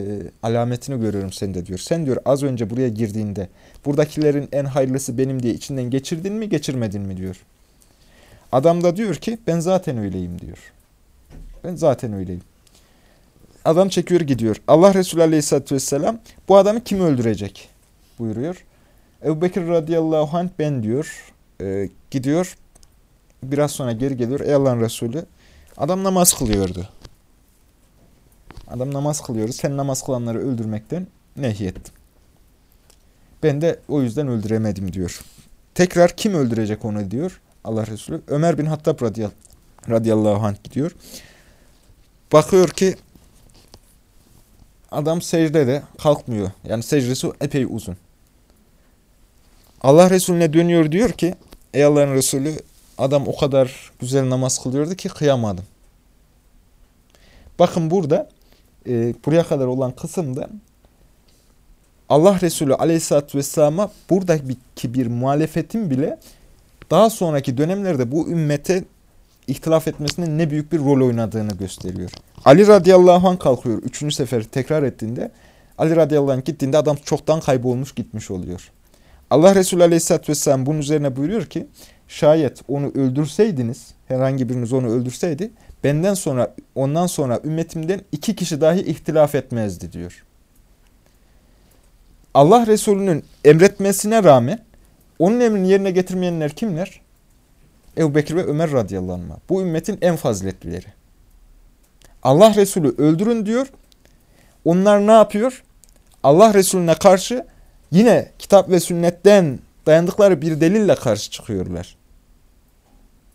alametini görüyorum sende diyor. Sen diyor az önce buraya girdiğinde buradakilerin en hayırlısı benim diye içinden geçirdin mi geçirmedin mi diyor. Adam da diyor ki ben zaten öyleyim diyor. Ben zaten öyleyim. Adam çekiyor gidiyor. Allah Resulü Aleyhisselatü Vesselam bu adamı kim öldürecek buyuruyor. Ebu Bekir radıyallahu anh ben diyor. E, gidiyor. Biraz sonra geri geliyor. Ey Allah'ın Resulü. Adam namaz kılıyordu. Adam namaz kılıyoruz. Sen namaz kılanları öldürmekten nehyettim. Ben de o yüzden öldüremedim diyor. Tekrar kim öldürecek onu diyor Allah Resulü. Ömer bin Hattab radıyallahu anh gidiyor. Bakıyor ki adam secdede kalkmıyor. Yani secdesi epey uzun. Allah Resulüne dönüyor diyor ki ey Allah'ın Resulü adam o kadar güzel namaz kılıyordu ki kıyamadım. Bakın burada e, buraya kadar olan kısımda Allah Resulü Aleyhisselatü Vesselam'a buradaki bir muhalefetin bile daha sonraki dönemlerde bu ümmete ihtilaf etmesinde ne büyük bir rol oynadığını gösteriyor. Ali radıyallahu anh kalkıyor. Üçüncü sefer tekrar ettiğinde Ali radıyallahu anh gittiğinde adam çoktan kaybolmuş gitmiş oluyor. Allah Resulü aleyhisselatü vesselam bunun üzerine buyuruyor ki şayet onu öldürseydiniz herhangi biriniz onu öldürseydi benden sonra ondan sonra ümmetimden iki kişi dahi ihtilaf etmezdi diyor. Allah Resulü'nün emretmesine rağmen onun emrini yerine getirmeyenler kimler? Ebu Bekir ve Ömer radıyallahu anh. Bu ümmetin en faziletlileri. Allah Resulü öldürün diyor. Onlar ne yapıyor? Allah Resulüne karşı yine kitap ve sünnetten dayandıkları bir delille karşı çıkıyorlar.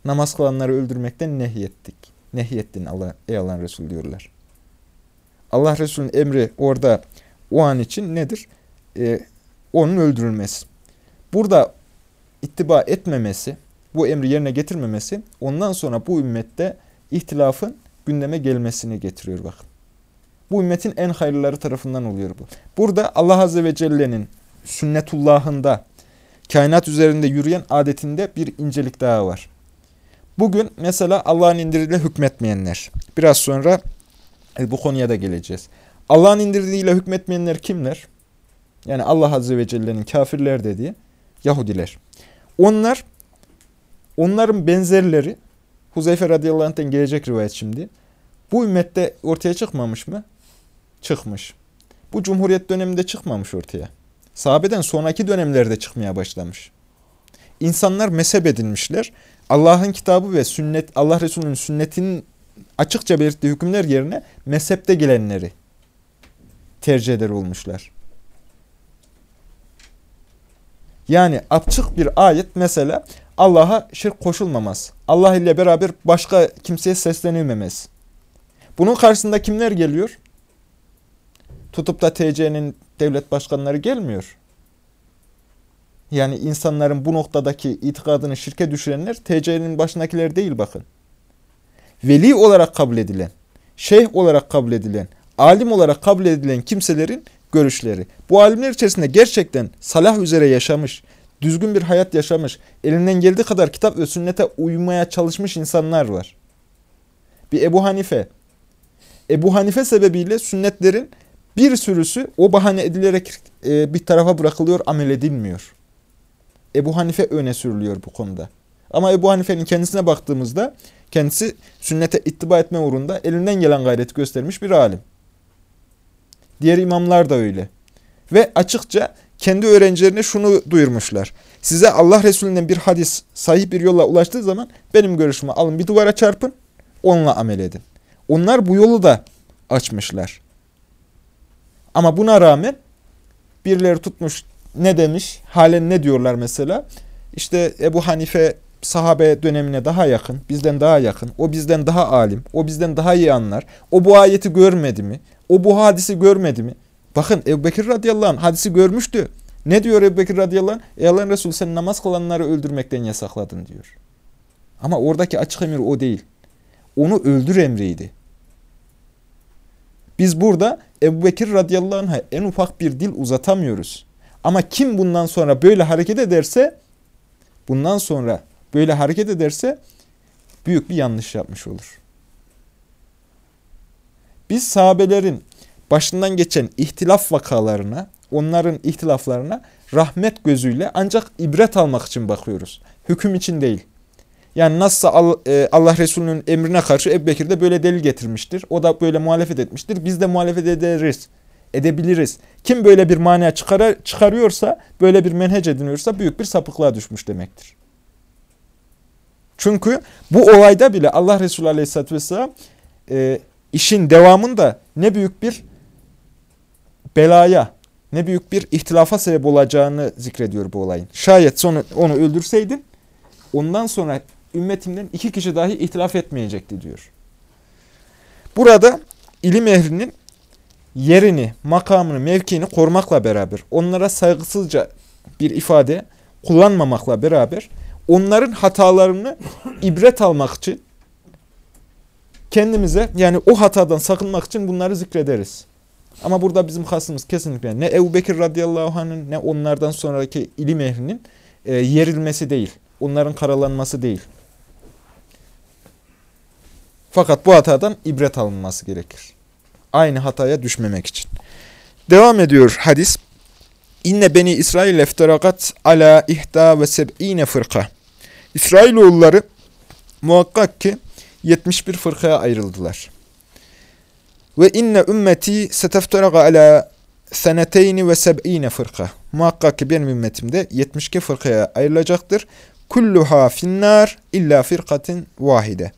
Namaz kılanları öldürmekten nehyettik nehyettin Allah, ey Allah'ın Resulü diyorlar. Allah Resulü'nün emri orada o an için nedir? Ee, onun öldürülmesi. Burada ittiba etmemesi, bu emri yerine getirmemesi ondan sonra bu ümmette ihtilafın gündeme gelmesini getiriyor bakın. Bu ümmetin en hayırlıları tarafından oluyor bu. Burada Allah Azze ve Celle'nin sünnetullahında, kainat üzerinde yürüyen adetinde bir incelik daha var. Bugün mesela Allah'ın indirdiğiyle hükmetmeyenler. Biraz sonra e, bu konuya da geleceğiz. Allah'ın indirdiğiyle hükmetmeyenler kimler? Yani Allah Azze ve Celle'nin kafirler dediği Yahudiler. Onlar, onların benzerleri, Huzeyfe radıyallahu anh'ten gelecek rivayet şimdi. Bu ümmette ortaya çıkmamış mı? Çıkmış. Bu Cumhuriyet döneminde çıkmamış ortaya. Sahabeden sonraki dönemlerde çıkmaya başlamış. İnsanlar mezhep edinmişler. Allah'ın kitabı ve sünnet, Allah Resulü'nün sünnetinin açıkça belirttiği hükümler yerine mezhepte gelenleri tercih eder olmuşlar. Yani açık bir ayet mesela Allah'a şirk koşulmamaz. Allah ile beraber başka kimseye seslenilmemez. Bunun karşısında kimler geliyor? Tutup da TC'nin devlet başkanları gelmiyor. Yani insanların bu noktadaki itikadını şirke düşürenler TC'nin başındakiler değil bakın. Veli olarak kabul edilen, şeyh olarak kabul edilen, alim olarak kabul edilen kimselerin görüşleri. Bu alimler içerisinde gerçekten salah üzere yaşamış, düzgün bir hayat yaşamış, elinden geldiği kadar kitap ve sünnete uymaya çalışmış insanlar var. Bir Ebu Hanife. Ebu Hanife sebebiyle sünnetlerin bir sürüsü o bahane edilerek e, bir tarafa bırakılıyor, amel edilmiyor. Ebu Hanife öne sürülüyor bu konuda. Ama Ebu Hanife'nin kendisine baktığımızda kendisi sünnete ittiba etme uğrunda elinden gelen gayreti göstermiş bir alim. Diğer imamlar da öyle. Ve açıkça kendi öğrencilerine şunu duyurmuşlar. Size Allah Resulü'nden bir hadis sahih bir yolla ulaştığı zaman benim görüşümü alın bir duvara çarpın, onunla amel edin. Onlar bu yolu da açmışlar. Ama buna rağmen birileri tutmuş ne demiş, halen ne diyorlar mesela? İşte Ebu Hanife sahabe dönemine daha yakın, bizden daha yakın, o bizden daha alim, o bizden daha iyi anlar. O bu ayeti görmedi mi? O bu hadisi görmedi mi? Bakın Ebu Bekir radıyallahu anh hadisi görmüştü. Ne diyor Ebu Bekir radıyallahu anh? Ey Allah'ın Resulü sen namaz kılanları öldürmekten yasakladın diyor. Ama oradaki açık emir o değil. Onu öldür emriydi. Biz burada Ebu Bekir radıyallahu anh'a en ufak bir dil uzatamıyoruz. Ama kim bundan sonra böyle hareket ederse, bundan sonra böyle hareket ederse büyük bir yanlış yapmış olur. Biz sahabelerin başından geçen ihtilaf vakalarına, onların ihtilaflarına rahmet gözüyle ancak ibret almak için bakıyoruz. Hüküm için değil. Yani nasılsa e, Allah Resulü'nün emrine karşı Ebu Bekir de böyle delil getirmiştir. O da böyle muhalefet etmiştir. Biz de muhalefet ederiz. Edebiliriz. Kim böyle bir çıkar, çıkarıyorsa, böyle bir menhec ediniyorsa büyük bir sapıklığa düşmüş demektir. Çünkü bu olayda bile Allah Resulü Aleyhisselatü Vesselam e, işin devamında ne büyük bir belaya, ne büyük bir ihtilafa sebep olacağını zikrediyor bu olayın. Şayet sonu, onu öldürseydin, ondan sonra ümmetimden iki kişi dahi ihtilaf etmeyecekti diyor. Burada ilim ehlinin yerini, makamını, mevkiini korumakla beraber, onlara saygısızca bir ifade kullanmamakla beraber, onların hatalarını ibret almak için kendimize yani o hatadan sakınmak için bunları zikrederiz. Ama burada bizim kastımız kesinlikle ne Ebu Bekir radıyallahu anh'ın ne onlardan sonraki ilim ehlinin e, yerilmesi değil. Onların karalanması değil. Fakat bu hatadan ibret alınması gerekir. Aynı hataya düşmemek için. Devam ediyor hadis. İnne beni İsrail efterakat ala ihda ve seb'ine fırka. İsrailoğulları muhakkak ki 71 fırkaya ayrıldılar. Ve inne ümmeti setefteraga ala seneteyni ve seb'ine fırka. Muhakkak ki benim ümmetimde 72 fırkaya ayrılacaktır. Kulluha finnar illa firkatin vahide.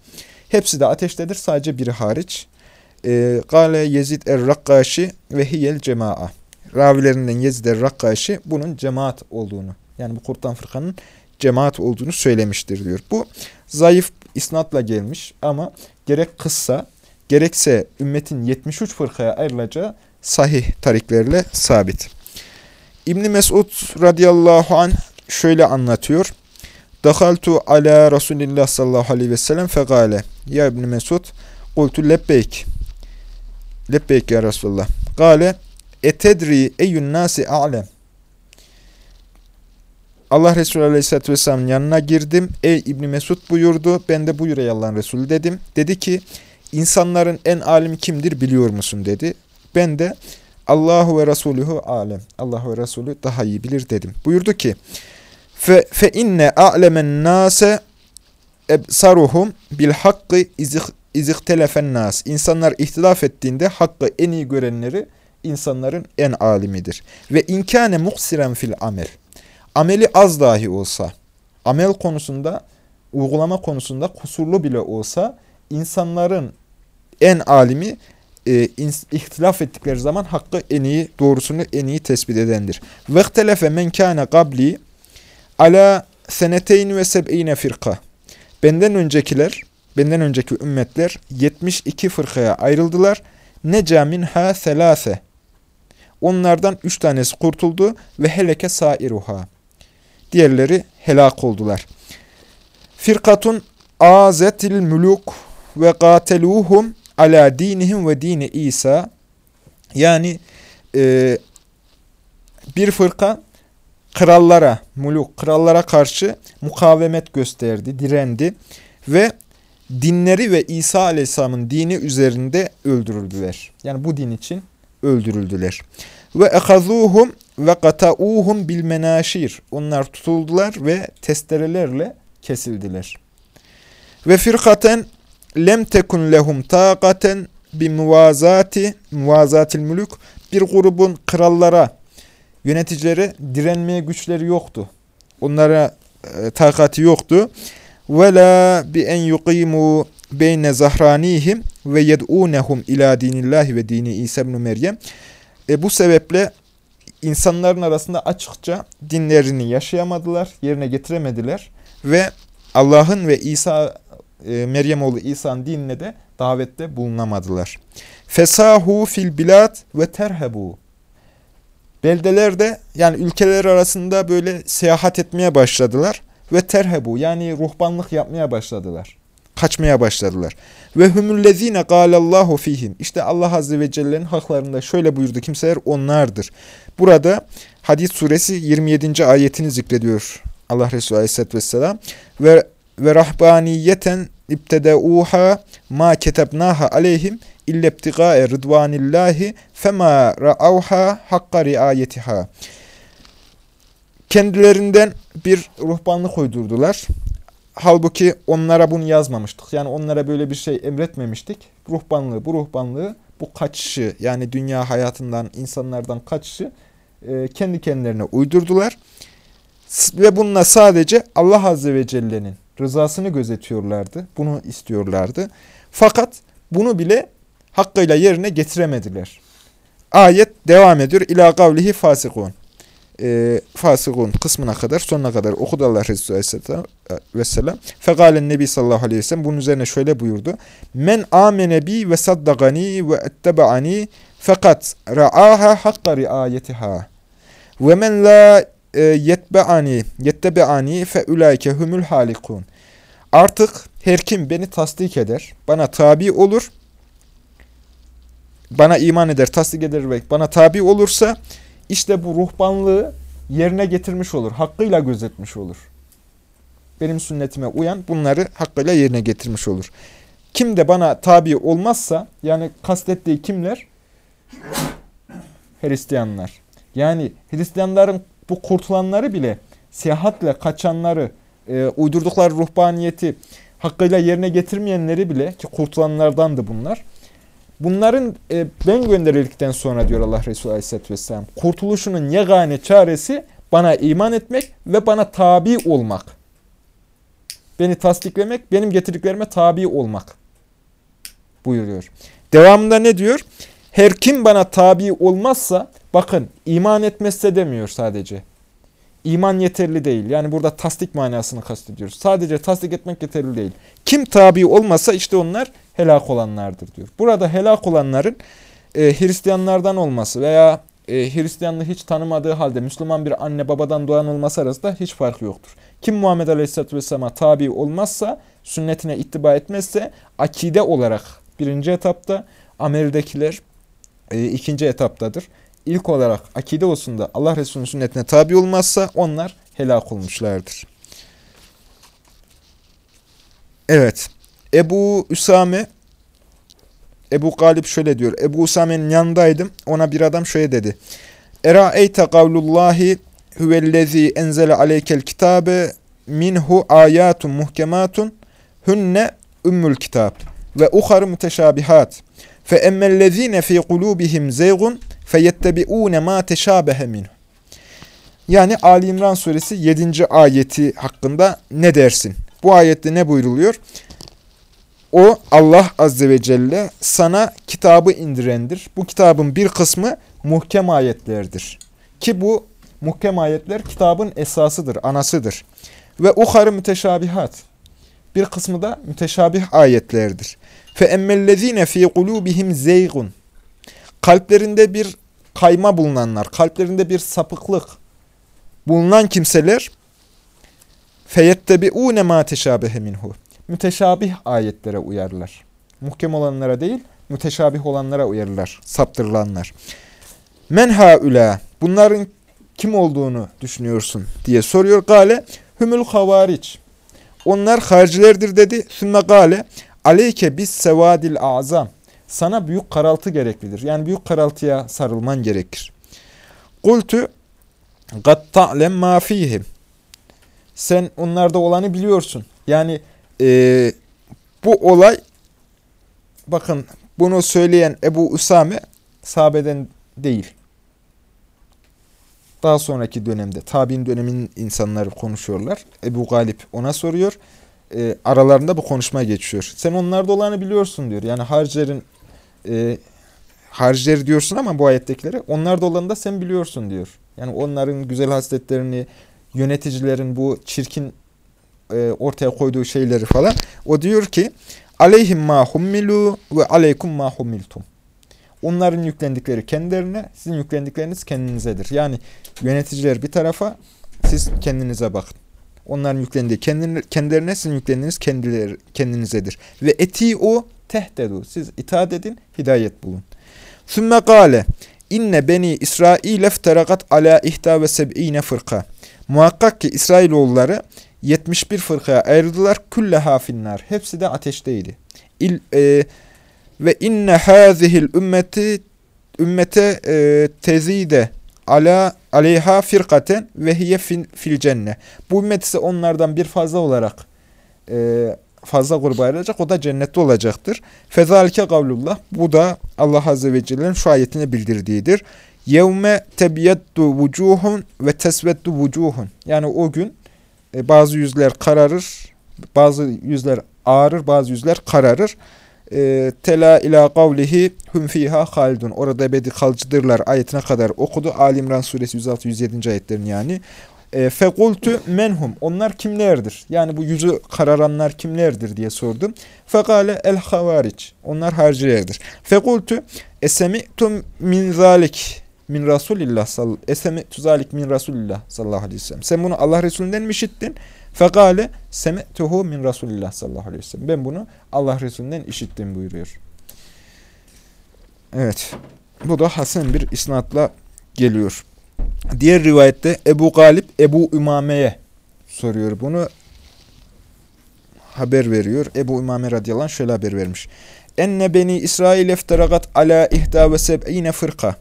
Hepsi de ateştedir sadece biri hariç. Ee, Gale Yezid er-Rakkaşi ve hiyel cema'a. Ravilerinden Yezid er-Rakkaşi bunun cemaat olduğunu, yani bu kurtan fırkanın cemaat olduğunu söylemiştir diyor. Bu zayıf isnatla gelmiş ama gerek kıssa gerekse ümmetin 73 fırkaya ayrılacağı sahih tariklerle sabit. İbn Mesud radıyallahu an şöyle anlatıyor. Dahaltu ala Resulillah sallallahu aleyhi ve sellem fegale. Ya İbn Mesud, kultu lebbeyk. Lebbeyk ya Resulullah. Gale, etedri eyyün nasi a'lem. Allah Resulü Aleyhisselatü Vesselam'ın yanına girdim. Ey İbn Mesud buyurdu. Ben de buyur ey Allah'ın Resulü dedim. Dedi ki insanların en alimi kimdir biliyor musun dedi. Ben de Allahu ve Resulühü alem. Allah ve Resulü daha iyi bilir dedim. Buyurdu ki Fe, fe inne a'lemen nase ebsaruhum bil hakkı izihtelefen nas. İnsanlar ihtilaf ettiğinde hakkı en iyi görenleri insanların en alimidir. Ve inkâne muksiren fil amel. Ameli az dahi olsa, amel konusunda, uygulama konusunda kusurlu bile olsa insanların en alimi e, ihtilaf ettikleri zaman hakkı en iyi, doğrusunu en iyi tespit edendir. Vehtelefe men kâne gabli ala seneteyn ve seb'ine firka. Benden öncekiler, benden önceki ümmetler 72 fırkaya ayrıldılar. Neca minha selase. Onlardan üç tanesi kurtuldu ve heleke sairuha. Diğerleri helak oldular. Firkatun azetil muluk ve gateluhum ala dinihim ve dini İsa. Yani e, bir fırka krallara, muluk, krallara karşı mukavemet gösterdi, direndi ve dinleri ve İsa Aleyhisselam'ın dini üzerinde öldürüldüler. Yani bu din için öldürüldüler. Ve ekazuhum ve katauhum bil menaşir. Onlar tutuldular ve testerelerle kesildiler. Ve firkaten lem tekun lehum taqaten bi muvazati muvazatil muluk bir grubun krallara yöneticilere direnmeye güçleri yoktu. Onlara e, takati yoktu. Ve la bi en yuqimu beyne zahranihim ve yed'unehum ila dinillahi ve dini İsa ibn Meryem. E, bu sebeple insanların arasında açıkça dinlerini yaşayamadılar, yerine getiremediler ve Allah'ın ve İsa e, Meryem oğlu İsa'nın dinine de davette bulunamadılar. Fesahu fil bilat ve terhebu. Beldelerde yani ülkeler arasında böyle seyahat etmeye başladılar ve terhebu yani ruhbanlık yapmaya başladılar. Kaçmaya başladılar. Ve humüllezine galallahu fihim. İşte Allah Azze ve Celle'nin haklarında şöyle buyurdu kimseler onlardır. Burada Hadis suresi 27. ayetini zikrediyor Allah Resulü Aleyhisselatü Vesselam. Ve, ve rahbaniyeten ibtedeuha ma ketebnaha aleyhim illebtigâe rıdvanillahi fema ra'avha hakka riayetiha. Kendilerinden bir ruhbanlık uydurdular. Halbuki onlara bunu yazmamıştık. Yani onlara böyle bir şey emretmemiştik. Ruhbanlığı, bu ruhbanlığı, bu kaçışı yani dünya hayatından, insanlardan kaçışı e, kendi kendilerine uydurdular. Ve bununla sadece Allah Azze ve Celle'nin rızasını gözetiyorlardı. Bunu istiyorlardı. Fakat bunu bile hakkıyla yerine getiremediler. Ayet devam ediyor. İlâ kavlihi fasikun. E, fasikun kısmına kadar, sonuna kadar okudu Allah Resulü Aleyhisselam. Fekalen Nebi sallallahu aleyhi ve sellem bunun üzerine şöyle buyurdu. Men amene bi ve saddagani ve ettebaani fakat ra'aha hakka riayetiha. Ve men la e, yetbe'ani yettebe'ani fe ulaike humul halikun. Artık her kim beni tasdik eder, bana tabi olur bana iman eder, tasdik eder ve bana tabi olursa işte bu ruhbanlığı yerine getirmiş olur. Hakkıyla gözetmiş olur. Benim sünnetime uyan bunları hakkıyla yerine getirmiş olur. Kim de bana tabi olmazsa yani kastettiği kimler? Hristiyanlar. Yani Hristiyanların bu kurtulanları bile seyahatle kaçanları, e, uydurdukları ruhbaniyeti hakkıyla yerine getirmeyenleri bile ki kurtulanlardandı bunlar Bunların e, ben gönderildikten sonra diyor Allah Resulü Aleyhisselatü Vesselam, kurtuluşunun yegane çaresi bana iman etmek ve bana tabi olmak. Beni tasdiklemek, benim getirdiklerime tabi olmak buyuruyor. Devamında ne diyor? Her kim bana tabi olmazsa, bakın iman etmezse demiyor sadece. İman yeterli değil. Yani burada tasdik manasını kastediyoruz. Sadece tasdik etmek yeterli değil. Kim tabi olmasa işte onlar helak olanlardır diyor. Burada helak olanların e, Hristiyanlardan olması veya e, Hristiyanlığı hiç tanımadığı halde Müslüman bir anne babadan doğan olması arasında hiç fark yoktur. Kim Muhammed Aleyhisselatü Vesselam'a tabi olmazsa, sünnetine ittiba etmezse akide olarak birinci etapta, ameldekiler e, ikinci etaptadır. İlk olarak akide olsun Allah Resulü'nün sünnetine tabi olmazsa onlar helak olmuşlardır. Evet. Ebu Üsame Ebu Galip şöyle diyor. Ebu Üsame'nin yanındaydım. Ona bir adam şöyle dedi. Era eyte kavlullahi huvellezi enzele aleykel kitabe minhu ayatun muhkematun hunne ümmül kitab ve uharı müteşabihat fe emmellezine fi kulubihim zeygun feyettebi'une ma teşabehe minhu yani Ali İmran suresi 7. ayeti hakkında ne dersin? Bu ayette ne buyruluyor? O Allah Azze ve Celle sana kitabı indirendir. Bu kitabın bir kısmı muhkem ayetlerdir. Ki bu muhkem ayetler kitabın esasıdır, anasıdır. Ve uharı müteşabihat. Bir kısmı da müteşabih ayetlerdir. Fe emmellezine fi kulubihim zeygun. Kalplerinde bir kayma bulunanlar, kalplerinde bir sapıklık bulunan kimseler feyettebiune ma teşabehe minhu. Müteşabih ayetlere uyarlar. Muhkem olanlara değil, müteşabih olanlara uyarlar, saptırılanlar. Men haula. Bunların kim olduğunu düşünüyorsun diye soruyor. Gale hümül havariç. Onlar harcilerdir dedi. Sümme gale aleyke bis sevadil azam sana büyük karaltı gereklidir. Yani büyük karaltıya sarılman gerekir. Kultu gatta'lem ma fihim. Sen onlarda olanı biliyorsun. Yani e, bu olay bakın bunu söyleyen Ebu Usame sahabeden değil. Daha sonraki dönemde, tabi'in dönemin insanları konuşuyorlar. Ebu Galip ona soruyor. E, aralarında bu konuşma geçiyor. Sen onlarda olanı biliyorsun diyor. Yani Hacer'in e, harcer diyorsun ama bu ayettekileri onlarda olanı da sen biliyorsun diyor. Yani onların güzel hasletlerini, yöneticilerin bu çirkin e, ortaya koyduğu şeyleri falan. O diyor ki aleyhim ma hummilu ve aleykum ma hummiltum. Onların yüklendikleri kendilerine, sizin yüklendikleriniz kendinizedir. Yani yöneticiler bir tarafa, siz kendinize bakın. Onların yüklendiği kendilerine, sizin yüklendiğiniz kendileri, kendinizedir. Ve eti o tehtedu. Siz itaat edin, hidayet bulun. Sümme gale inne beni İsrail efteragat ala ihta ve seb'ine fırka. Muhakkak ki İsrailoğulları 71 fırkaya ayrıldılar. Külleha finnar. Hepsi de ateşteydi. İl, e, ve inne hazihil ümmeti ümmete e, tezide ala aleyha firkaten ve hiye fil cenne. Bu ümmet ise onlardan bir fazla olarak e, fazla gruba ayrılacak. O da cennette olacaktır. Fezalike kavlullah. Bu da Allah Azze ve Celle'nin şu ayetini bildirdiğidir. Yevme tebiyeddu vucuhun ve tesveddu vucuhun. Yani o gün e, bazı yüzler kararır, bazı yüzler ağarır, bazı yüzler kararır. E, tela ila kavlihi hum fiha. Orada ebedi kalıcıdırlar ayetine kadar okudu. Ali İmran suresi 106-107. ayetlerin yani. E, fekultu menhum. Onlar kimlerdir? Yani bu yüzü kararanlar kimlerdir diye sordum. Fekale el havariç. Onlar harcilerdir. Fekultu esemi'tum min zalik min Rasulillah sallallahu esemi'tu zalik min Rasulillah sallallahu aleyhi ve sellem. Sen bunu Allah Resulünden mi işittin? Fekale semi'tuhu min Rasulillah sallallahu aleyhi ve sellem. Ben bunu Allah Resulünden işittim buyuruyor. Evet. Bu da hasen bir isnatla geliyor. Diğer rivayette Ebu Galip Ebu Ümame'ye soruyor bunu. Haber veriyor. Ebu Ümame radıyallahu anh şöyle haber vermiş. Enne beni İsrail efteragat ala ihda ve seb'ine fırka.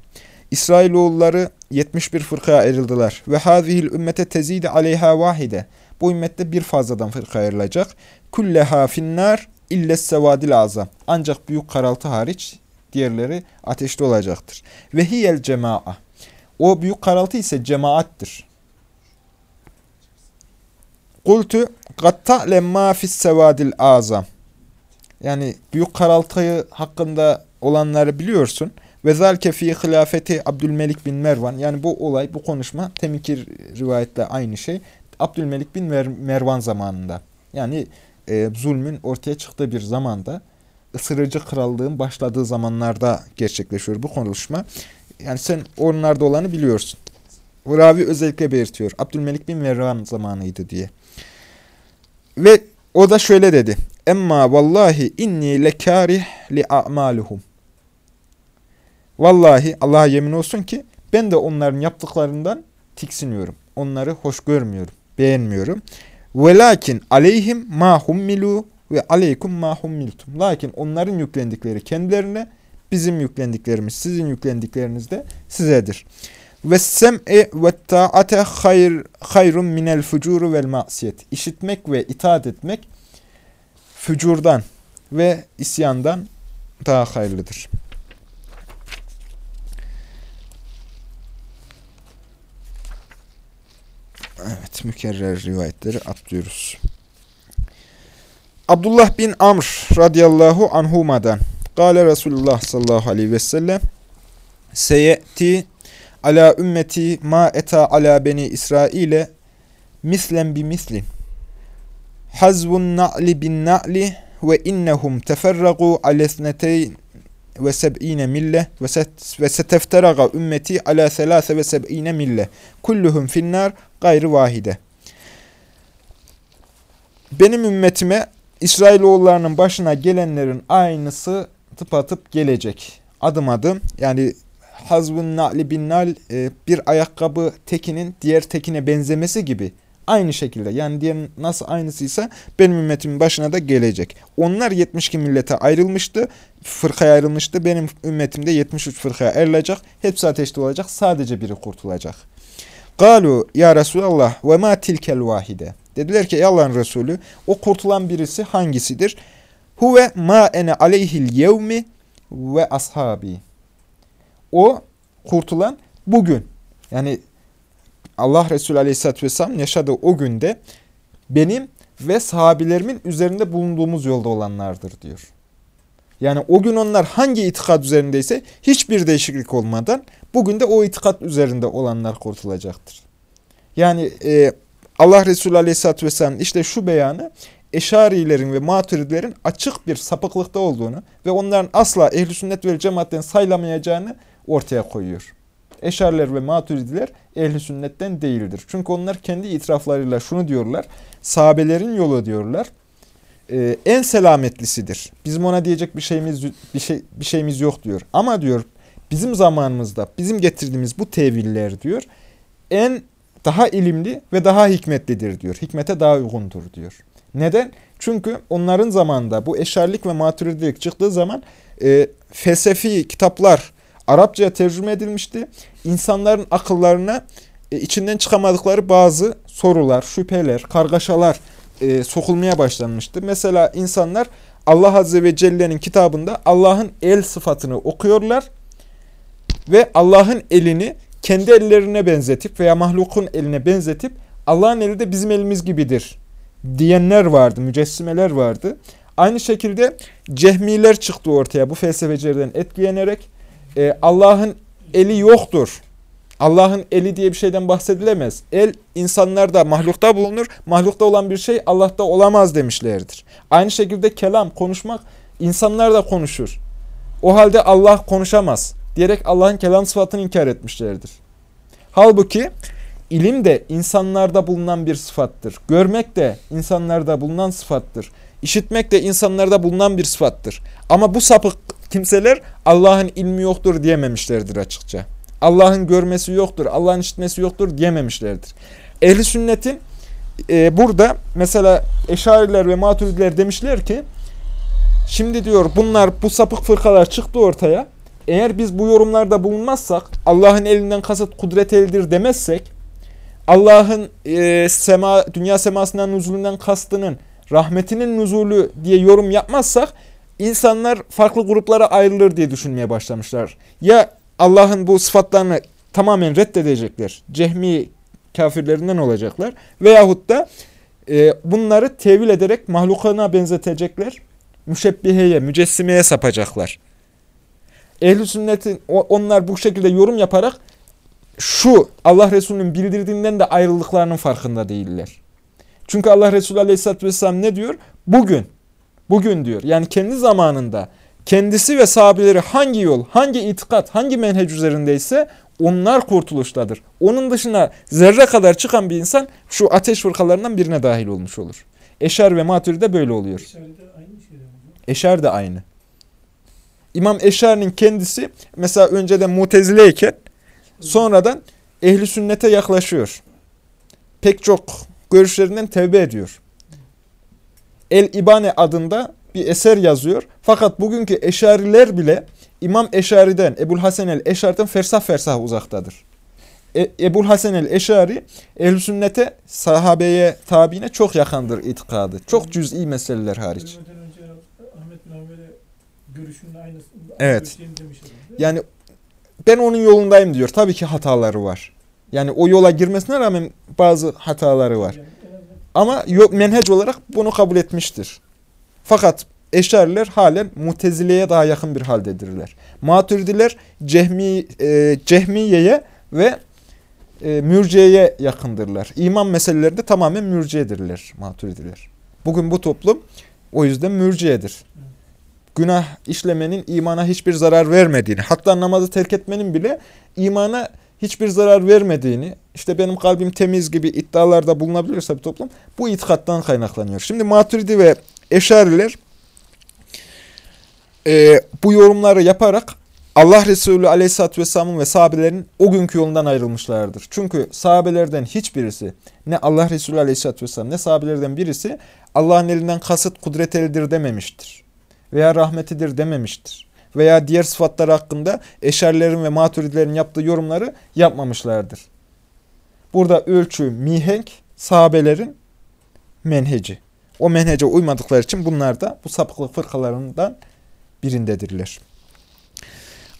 İsrailoğulları 71 fırkaya ayrıldılar. Ve hazihil ümmete tezide aleyha vahide. Bu ümmette bir fazladan fırka ayrılacak. Kulleha finnar illes sevadil azam. Ancak büyük karaltı hariç diğerleri ateşte olacaktır. Ve hiyel cema'a. O büyük karaltı ise cemaattir. Kultu gatta'le ma fis sevadil azam. Yani büyük karaltıyı hakkında olanları biliyorsun. Ve zalke fi hilafeti Abdülmelik bin Mervan. Yani bu olay, bu konuşma Temikir rivayetle aynı şey. Abdülmelik bin Mer Mervan zamanında. Yani e, zulmün ortaya çıktığı bir zamanda ısırıcı krallığın başladığı zamanlarda gerçekleşiyor bu konuşma. Yani sen onlarda olanı biliyorsun. Bu ravi özellikle belirtiyor. Abdülmelik bin Mervan zamanıydı diye. Ve o da şöyle dedi. Emma vallahi inni lekarih li a'maluhum. Vallahi Allah'a yemin olsun ki ben de onların yaptıklarından tiksiniyorum. Onları hoş görmüyorum, beğenmiyorum. Velakin aleyhim ma hummilu ve aleykum ma hummiltum. Lakin onların yüklendikleri kendilerine, bizim yüklendiklerimiz, sizin yüklendikleriniz de sizedir. Ve sem'e ve ta'ate hayr, hayrun minel fucuru vel ma'siyet. İşitmek ve itaat etmek fücurdan ve isyandan daha hayırlıdır. Evet, mükerrer rivayetleri atlıyoruz. Abdullah bin Amr radıyallahu anhuma'dan Gale Resulullah sallallahu aleyhi ve sellem Seyeti ala ümmeti ma eta ala beni İsrail'e mislen bi mislin hazvun na'li bin na'li ve innehum teferragu alesneteyn ve seb'ine mille ve setefteraga ümmeti ala selase ve seb'ine mille kulluhum finnar gayrı vahide. Benim ümmetime İsrailoğullarının başına gelenlerin aynısı tıpatıp gelecek. Adım adım yani hazvun na'li bin nal e, bir ayakkabı tekinin diğer tekine benzemesi gibi aynı şekilde yani diğer nasıl aynısıysa benim ümmetimin başına da gelecek. Onlar 72 millete ayrılmıştı, fırkaya ayrılmıştı. Benim ümmetimde 73 fırkaya ayrılacak. Hepsi ateşte olacak. Sadece biri kurtulacak. Galu ya Resulallah ve ma tilkel vahide. Dediler ki ey Allah'ın Resulü o kurtulan birisi hangisidir? Huve ma ene aleyhil yevmi ve ashabi. O kurtulan bugün. Yani Allah Resulü Aleyhisselatü Vesselam yaşadığı o günde benim ve sahabilerimin üzerinde bulunduğumuz yolda olanlardır diyor. Yani o gün onlar hangi itikat üzerindeyse hiçbir değişiklik olmadan bugün de o itikat üzerinde olanlar kurtulacaktır. Yani e, Allah Resulü Aleyhisselatü Vesselam işte şu beyanı Eşarilerin ve Maturidilerin açık bir sapıklıkta olduğunu ve onların asla ehli sünnet ve cemaatten saylamayacağını ortaya koyuyor. Eşariler ve Maturidiler ehli sünnetten değildir. Çünkü onlar kendi itiraflarıyla şunu diyorlar. Sahabelerin yolu diyorlar. E, en selametlisidir. Bizim ona diyecek bir şeyimiz bir şey bir şeyimiz yok diyor. Ama diyor bizim zamanımızda bizim getirdiğimiz bu teviller diyor en daha ilimli ve daha hikmetlidir diyor. Hikmete daha uygundur diyor. Neden? Çünkü onların zamanında bu eşarlik ve maturidilik çıktığı zaman e, felsefi kitaplar Arapçaya tercüme edilmişti. İnsanların akıllarına e, içinden çıkamadıkları bazı sorular, şüpheler, kargaşalar e, sokulmaya başlanmıştı. Mesela insanlar Allah Azze ve Celle'nin kitabında Allah'ın el sıfatını okuyorlar ve Allah'ın elini kendi ellerine benzetip veya mahlukun eline benzetip Allah'ın eli de bizim elimiz gibidir diyenler vardı, mücessimeler vardı. Aynı şekilde cehmiler çıktı ortaya bu felsefecilerden etkilenerek e, Allah'ın eli yoktur. Allah'ın eli diye bir şeyden bahsedilemez. El insanlarda, mahlukta bulunur. Mahlukta olan bir şey Allah'ta olamaz demişlerdir. Aynı şekilde kelam, konuşmak insanlar da konuşur. O halde Allah konuşamaz diyerek Allah'ın kelam sıfatını inkar etmişlerdir. Halbuki ilim de insanlarda bulunan bir sıfattır. Görmek de insanlarda bulunan sıfattır. İşitmek de insanlarda bulunan bir sıfattır. Ama bu sapık kimseler Allah'ın ilmi yoktur diyememişlerdir açıkça. Allah'ın görmesi yoktur, Allah'ın işitmesi yoktur diyememişlerdir. Ehli sünnetin e, burada mesela eşariler ve maturidiler demişler ki şimdi diyor bunlar bu sapık fırkalar çıktı ortaya. Eğer biz bu yorumlarda bulunmazsak Allah'ın elinden kasıt kudret elidir demezsek Allah'ın e, sema, dünya semasından nuzulünden kastının rahmetinin nuzulü diye yorum yapmazsak insanlar farklı gruplara ayrılır diye düşünmeye başlamışlar. Ya Allah'ın bu sıfatlarını tamamen reddedecekler. Cehmi kafirlerinden olacaklar. Veyahut da e, bunları tevil ederek mahluklarına benzetecekler. Müşebbiheye, mücessimeye sapacaklar. Ehl-i sünnetin onlar bu şekilde yorum yaparak şu Allah Resulü'nün bildirdiğinden de ayrıldıklarının farkında değiller. Çünkü Allah Resulü Aleyhisselatü Vesselam ne diyor? Bugün Bugün diyor. Yani kendi zamanında kendisi ve sahabeleri hangi yol, hangi itikat, hangi menhec üzerindeyse onlar kurtuluştadır. Onun dışına zerre kadar çıkan bir insan şu ateş fırkalarından birine dahil olmuş olur. Eşer ve matür de böyle oluyor. Eşer de aynı. İmam Eşer'in kendisi mesela önceden mutezileyken sonradan ehli sünnete yaklaşıyor. Pek çok görüşlerinden tevbe ediyor. El-İbane adında bir eser yazıyor. Fakat bugünkü eşariler bile İmam Eşari'den, Ebul Hasan el-Eşari'den fersah fersah uzaktadır. E, Ebul Hasan el-Eşari, ehl sünnete, sahabeye, tabiine çok yakındır itikadı. Çok cüz'i meseleler hariç. Evet. Yani ben onun yolundayım diyor. Tabii ki hataları var. Yani o yola girmesine rağmen bazı hataları var. Ama menhec olarak bunu kabul etmiştir. Fakat Eşariler halen Mutezile'ye daha yakın bir haldedirler. Maturidiler Cehmi, e, Cehmiye'ye ve e, Mürciye'ye yakındırlar. İman meselelerinde tamamen Mürciye'dirler Maturidiler. Bugün bu toplum o yüzden mürciyedir. Günah işlemenin imana hiçbir zarar vermediğini, hatta namazı terk etmenin bile imana hiçbir zarar vermediğini, işte benim kalbim temiz gibi iddialarda bulunabilirse bir toplum, bu itikattan kaynaklanıyor. Şimdi Maturidi ve Eşariler e, bu yorumları yaparak Allah Resulü Aleyhisselatü Vesselam'ın ve sahabelerin o günkü yolundan ayrılmışlardır. Çünkü sahabelerden hiçbirisi, ne Allah Resulü Aleyhisselatü Vesselam ne sahabelerden birisi Allah'ın elinden kasıt kudret elidir dememiştir. Veya rahmetidir dememiştir. Veya diğer sıfatlar hakkında eşerlerin ve maturidilerin yaptığı yorumları yapmamışlardır. Burada ölçü, mihenk, sahabelerin menheci. O menhece uymadıkları için bunlar da bu sapıklık fırkalarından birindedirler.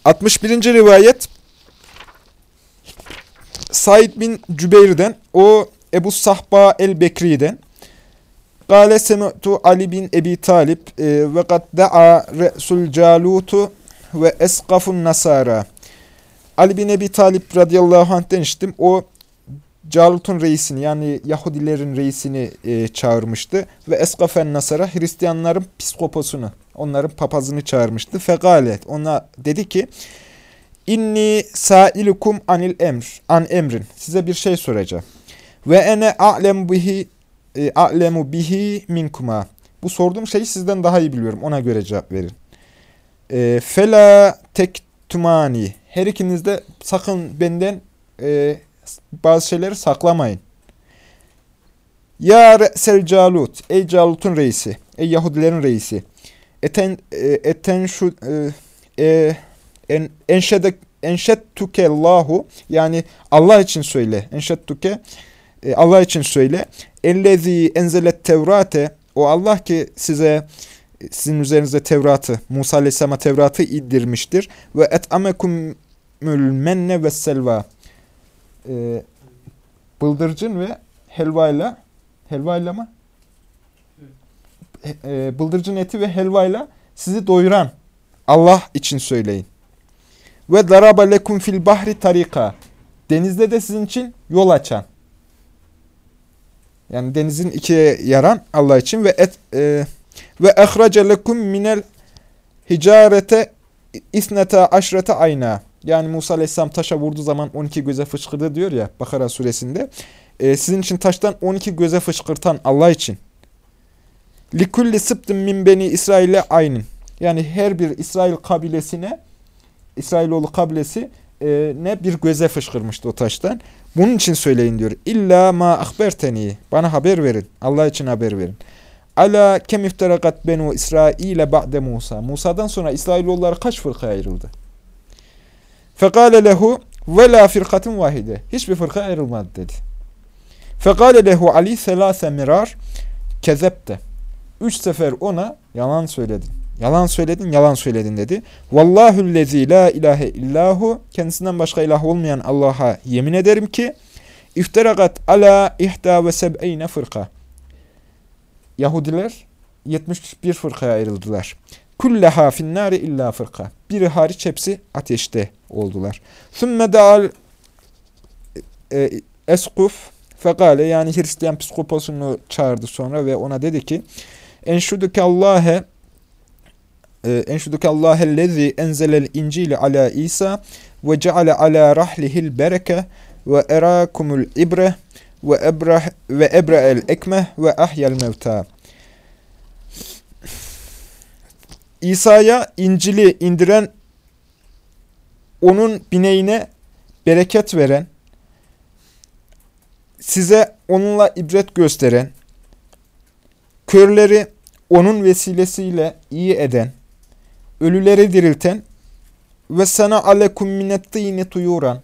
61. rivayet Said bin Cübeyr'den, o Ebu Sahba el-Bekri'den, Gale semi'tu Ali bin Ebi Talib ve kad da'a re'sul calutu ve eskafun nasara. Ali bin Ebi Talib radıyallahu anh'ten işittim. O Calut'un reisini yani Yahudilerin reisini e, çağırmıştı. Ve eskafen nasara Hristiyanların psikoposunu, onların papazını çağırmıştı. Fegale ona dedi ki İnni sailukum anil emr, an emrin. Size bir şey soracağım. Ve ene a'lem bihi a'lemu bihi minkuma. Bu sorduğum şeyi sizden daha iyi biliyorum. Ona göre cevap verin. E, fela tektumani. Her ikiniz de sakın benden e, bazı şeyleri saklamayın. Ya re'sel calut. Ey Calut'un reisi. Ey Yahudilerin reisi. Eten, e, eten şu e, e, en, enşede enşettuke Allahu yani Allah için söyle. Enşettuke e, Allah için söyle. Ellezî enzelet tevrate o Allah ki size sizin üzerinize Tevrat'ı, Musa Aleyhisselam'a Tevrat'ı indirmiştir. Ve et'amekumül menne ve selva. E, bıldırcın ve helvayla helvayla mı? E, bıldırcın eti ve helvayla sizi doyuran Allah için söyleyin. Ve daraba lekum fil bahri tarika. Denizde de sizin için yol açan. Yani denizin ikiye yaran Allah için ve et e, ve ehrace lekum minel hicarete isneta aşrete ayna. Yani Musa Aleyhisselam taşa vurduğu zaman 12 göze fışkırdı diyor ya Bakara suresinde. E, sizin için taştan 12 göze fışkırtan Allah için. Likulli sıbtın min beni İsrail'e aynin. Yani her bir İsrail kabilesine İsrailoğlu kabilesi e, ne bir göze fışkırmıştı o taştan. Bunun için söyleyin diyor. İlla ma akberteni. Bana haber verin. Allah için haber verin. Ala kem iftarakat benu İsrail'e ba'de Musa. Musa'dan sonra İsrailoğulları kaç fırkaya ayrıldı? Fekale lehu ve la firkatin vahide. Hiçbir fırka ayrılmadı dedi. Fekale lehu Ali selase mirar kezepte. Üç sefer ona yalan söyledin. Yalan söyledin, yalan söyledin dedi. Vallahu lezi la ilahe illahu kendisinden başka ilah olmayan Allah'a yemin ederim ki iftirakat ala ihda ve seb'eyne fırka. Yahudiler 71 fırkaya ayrıldılar. Kulleha finnari illa fırka. Biri hariç hepsi ateşte oldular. Sümme da'al e, eskuf fekale yani Hristiyan psikoposunu çağırdı sonra ve ona dedi ki enşuduke Ee, Enşuduke Allahellezi enzelel incili ala İsa ve ceale ala rahlihil bereke ve erakumul ibre ve ebrah ve ebra'el ekmeh ve ahyel mevta. İsa'ya İncil'i indiren onun bineğine bereket veren, size onunla ibret gösteren, körleri onun vesilesiyle iyi eden, ölüleri dirilten ve sana alekum minettini tuyuran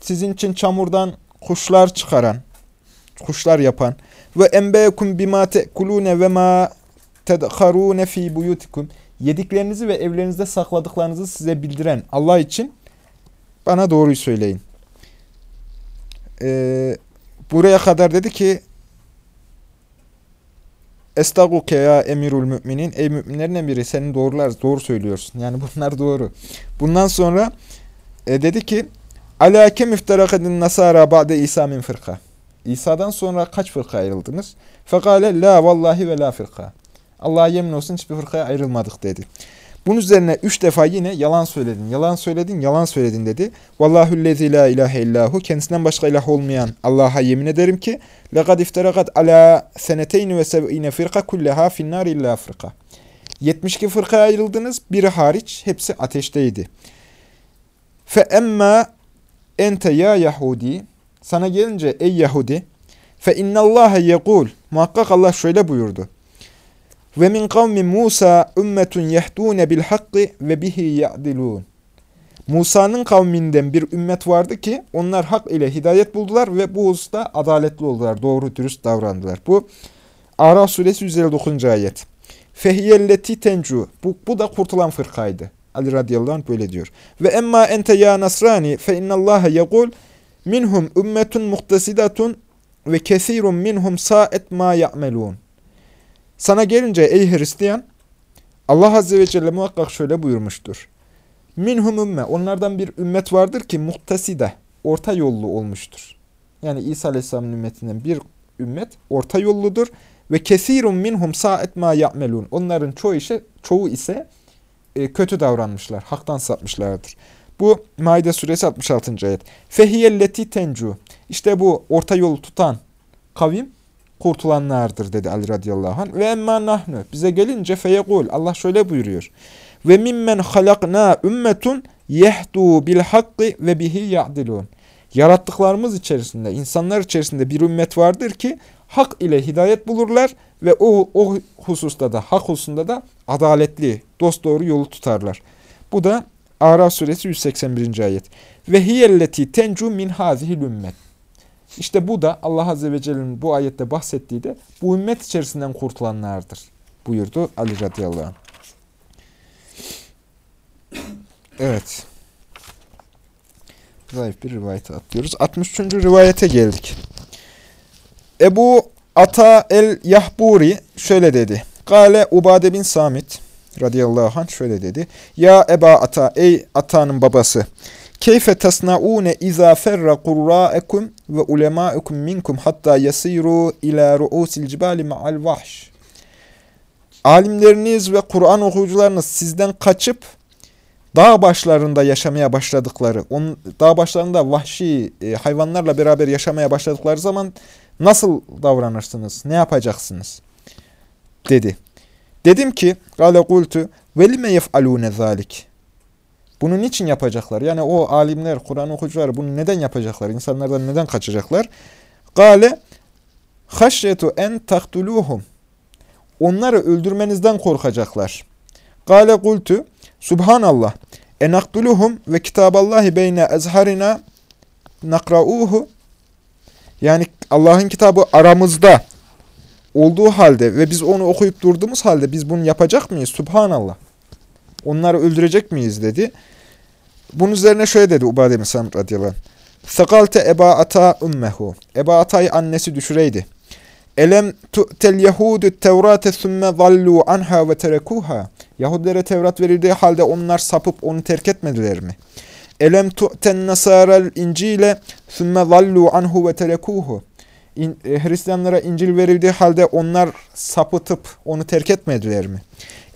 sizin için çamurdan kuşlar çıkaran kuşlar yapan ve enbeyekum bima tekulune ve ma tedharune fi buyutikum yediklerinizi ve evlerinizde sakladıklarınızı size bildiren Allah için bana doğruyu söyleyin. Ee, buraya kadar dedi ki Estaguke ya emirul müminin. Ey müminlerin emiri senin doğrular, doğru söylüyorsun. Yani bunlar doğru. Bundan sonra e, dedi ki Alâke müfterakadın nasara ba'de İsa min fırka. İsa'dan sonra kaç fırka ayrıldınız? Fekale la vallahi ve la fırka. Allah'a yemin olsun hiçbir fırkaya ayrılmadık dedi. Bunun üzerine üç defa yine yalan söyledin, yalan söyledin, yalan söyledin dedi. Vallahüllezî la ilahe illahu kendisinden başka ilah olmayan Allah'a yemin ederim ki lekad ifterakat ala seneteyni ve sev'ine firka kulleha finnâr illâ fırka. 72 fırkaya ayrıldınız, biri hariç hepsi ateşteydi. Fe emma ya Yahudi sana gelince ey Yahudi fe innallâhe yekûl muhakkak Allah şöyle buyurdu. Ve min kavmi Musa ümmetun yehdûne bil hakkı ve bihi ya'dilûn. Musa'nın kavminden bir ümmet vardı ki onlar hak ile hidayet buldular ve bu hususta adaletli oldular, doğru dürüst davrandılar. Bu Araf suresi 159. ayet. Fehiyelleti tencu. Bu, bu da kurtulan fırkaydı. Ali radıyallahu anh böyle diyor. Ve emma ente ya nasrani fe innallâhe yegul minhum ümmetun muhtesidatun ve kesirun minhum sa'et ma ya'melun. Sana gelince ey Hristiyan Allah azze ve celle muhakkak şöyle buyurmuştur. Minhum ümme onlardan bir ümmet vardır ki muhteside orta yollu olmuştur. Yani İsa aleyhisselamın ümmetinden bir ümmet orta yolludur ve kesirun minhum sa'et ma ya'melun. Onların çoğu işe çoğu ise e, kötü davranmışlar, haktan sapmışlardır. Bu Maide suresi 66. ayet. Fehiyelleti tencu. İşte bu orta yolu tutan kavim kurtulanlardır dedi Ali radıyallahu anh. Ve emma nahnu. Bize gelince feyekul. Allah şöyle buyuruyor. Ve mimmen halakna ümmetun yehdu bil hakkı ve bihi ya'dilun. Yarattıklarımız içerisinde, insanlar içerisinde bir ümmet vardır ki hak ile hidayet bulurlar ve o, o hususta da, hak hususunda da adaletli, dosdoğru yolu tutarlar. Bu da Araf suresi 181. ayet. Ve hiyelleti tencu min hazihil ümmet. İşte bu da Allah Azze ve Celle'nin bu ayette bahsettiği de bu ümmet içerisinden kurtulanlardır buyurdu Ali radıyallahu anh. Evet. Zayıf bir rivayete atlıyoruz. 63. rivayete geldik. Ebu Ata el-Yahburi şöyle dedi. Gale Ubade bin Samit radıyallahu anh şöyle dedi. Ya Eba Ata ey Ata'nın babası. Keyfe tasnaune izâ ferra kurrâekum ve ulemâekum minkum hatta yasiru ila ru'usil cibali ma'al vahş. Alimleriniz ve Kur'an okuyucularınız sizden kaçıp dağ başlarında yaşamaya başladıkları, on, dağ başlarında vahşi e, hayvanlarla beraber yaşamaya başladıkları zaman nasıl davranırsınız, ne yapacaksınız? dedi. Dedim ki, gâle kultu, velime yef'alûne zâlik. Bunu niçin yapacaklar? Yani o alimler, Kur'an okuyucuları bunu neden yapacaklar? İnsanlardan neden kaçacaklar? Gale haşyetu en taktuluhum. Onları öldürmenizden korkacaklar. Gale kultu Subhanallah. Enaktuluhum ve kitaballahi beyne ezharina nakrauhu. Yani Allah'ın kitabı aramızda olduğu halde ve biz onu okuyup durduğumuz halde biz bunu yapacak mıyız? Subhanallah. Onları öldürecek miyiz dedi. Bunun üzerine şöyle dedi Ubade bin Samit radıyallahu anh. Sakalte Eba Ata ummehu. Eba Ata'yı annesi düşüreydi. Elem tu'tel yehudu tevrate sümme zallu anha ve terekuha. Yahudilere Tevrat verildiği halde onlar sapıp onu terk etmediler mi? Elem tu'ten nasarel incile sümme zallu anhu ve terekuhu. E, Hristiyanlara İncil verildiği halde onlar sapıtıp onu terk etmediler mi?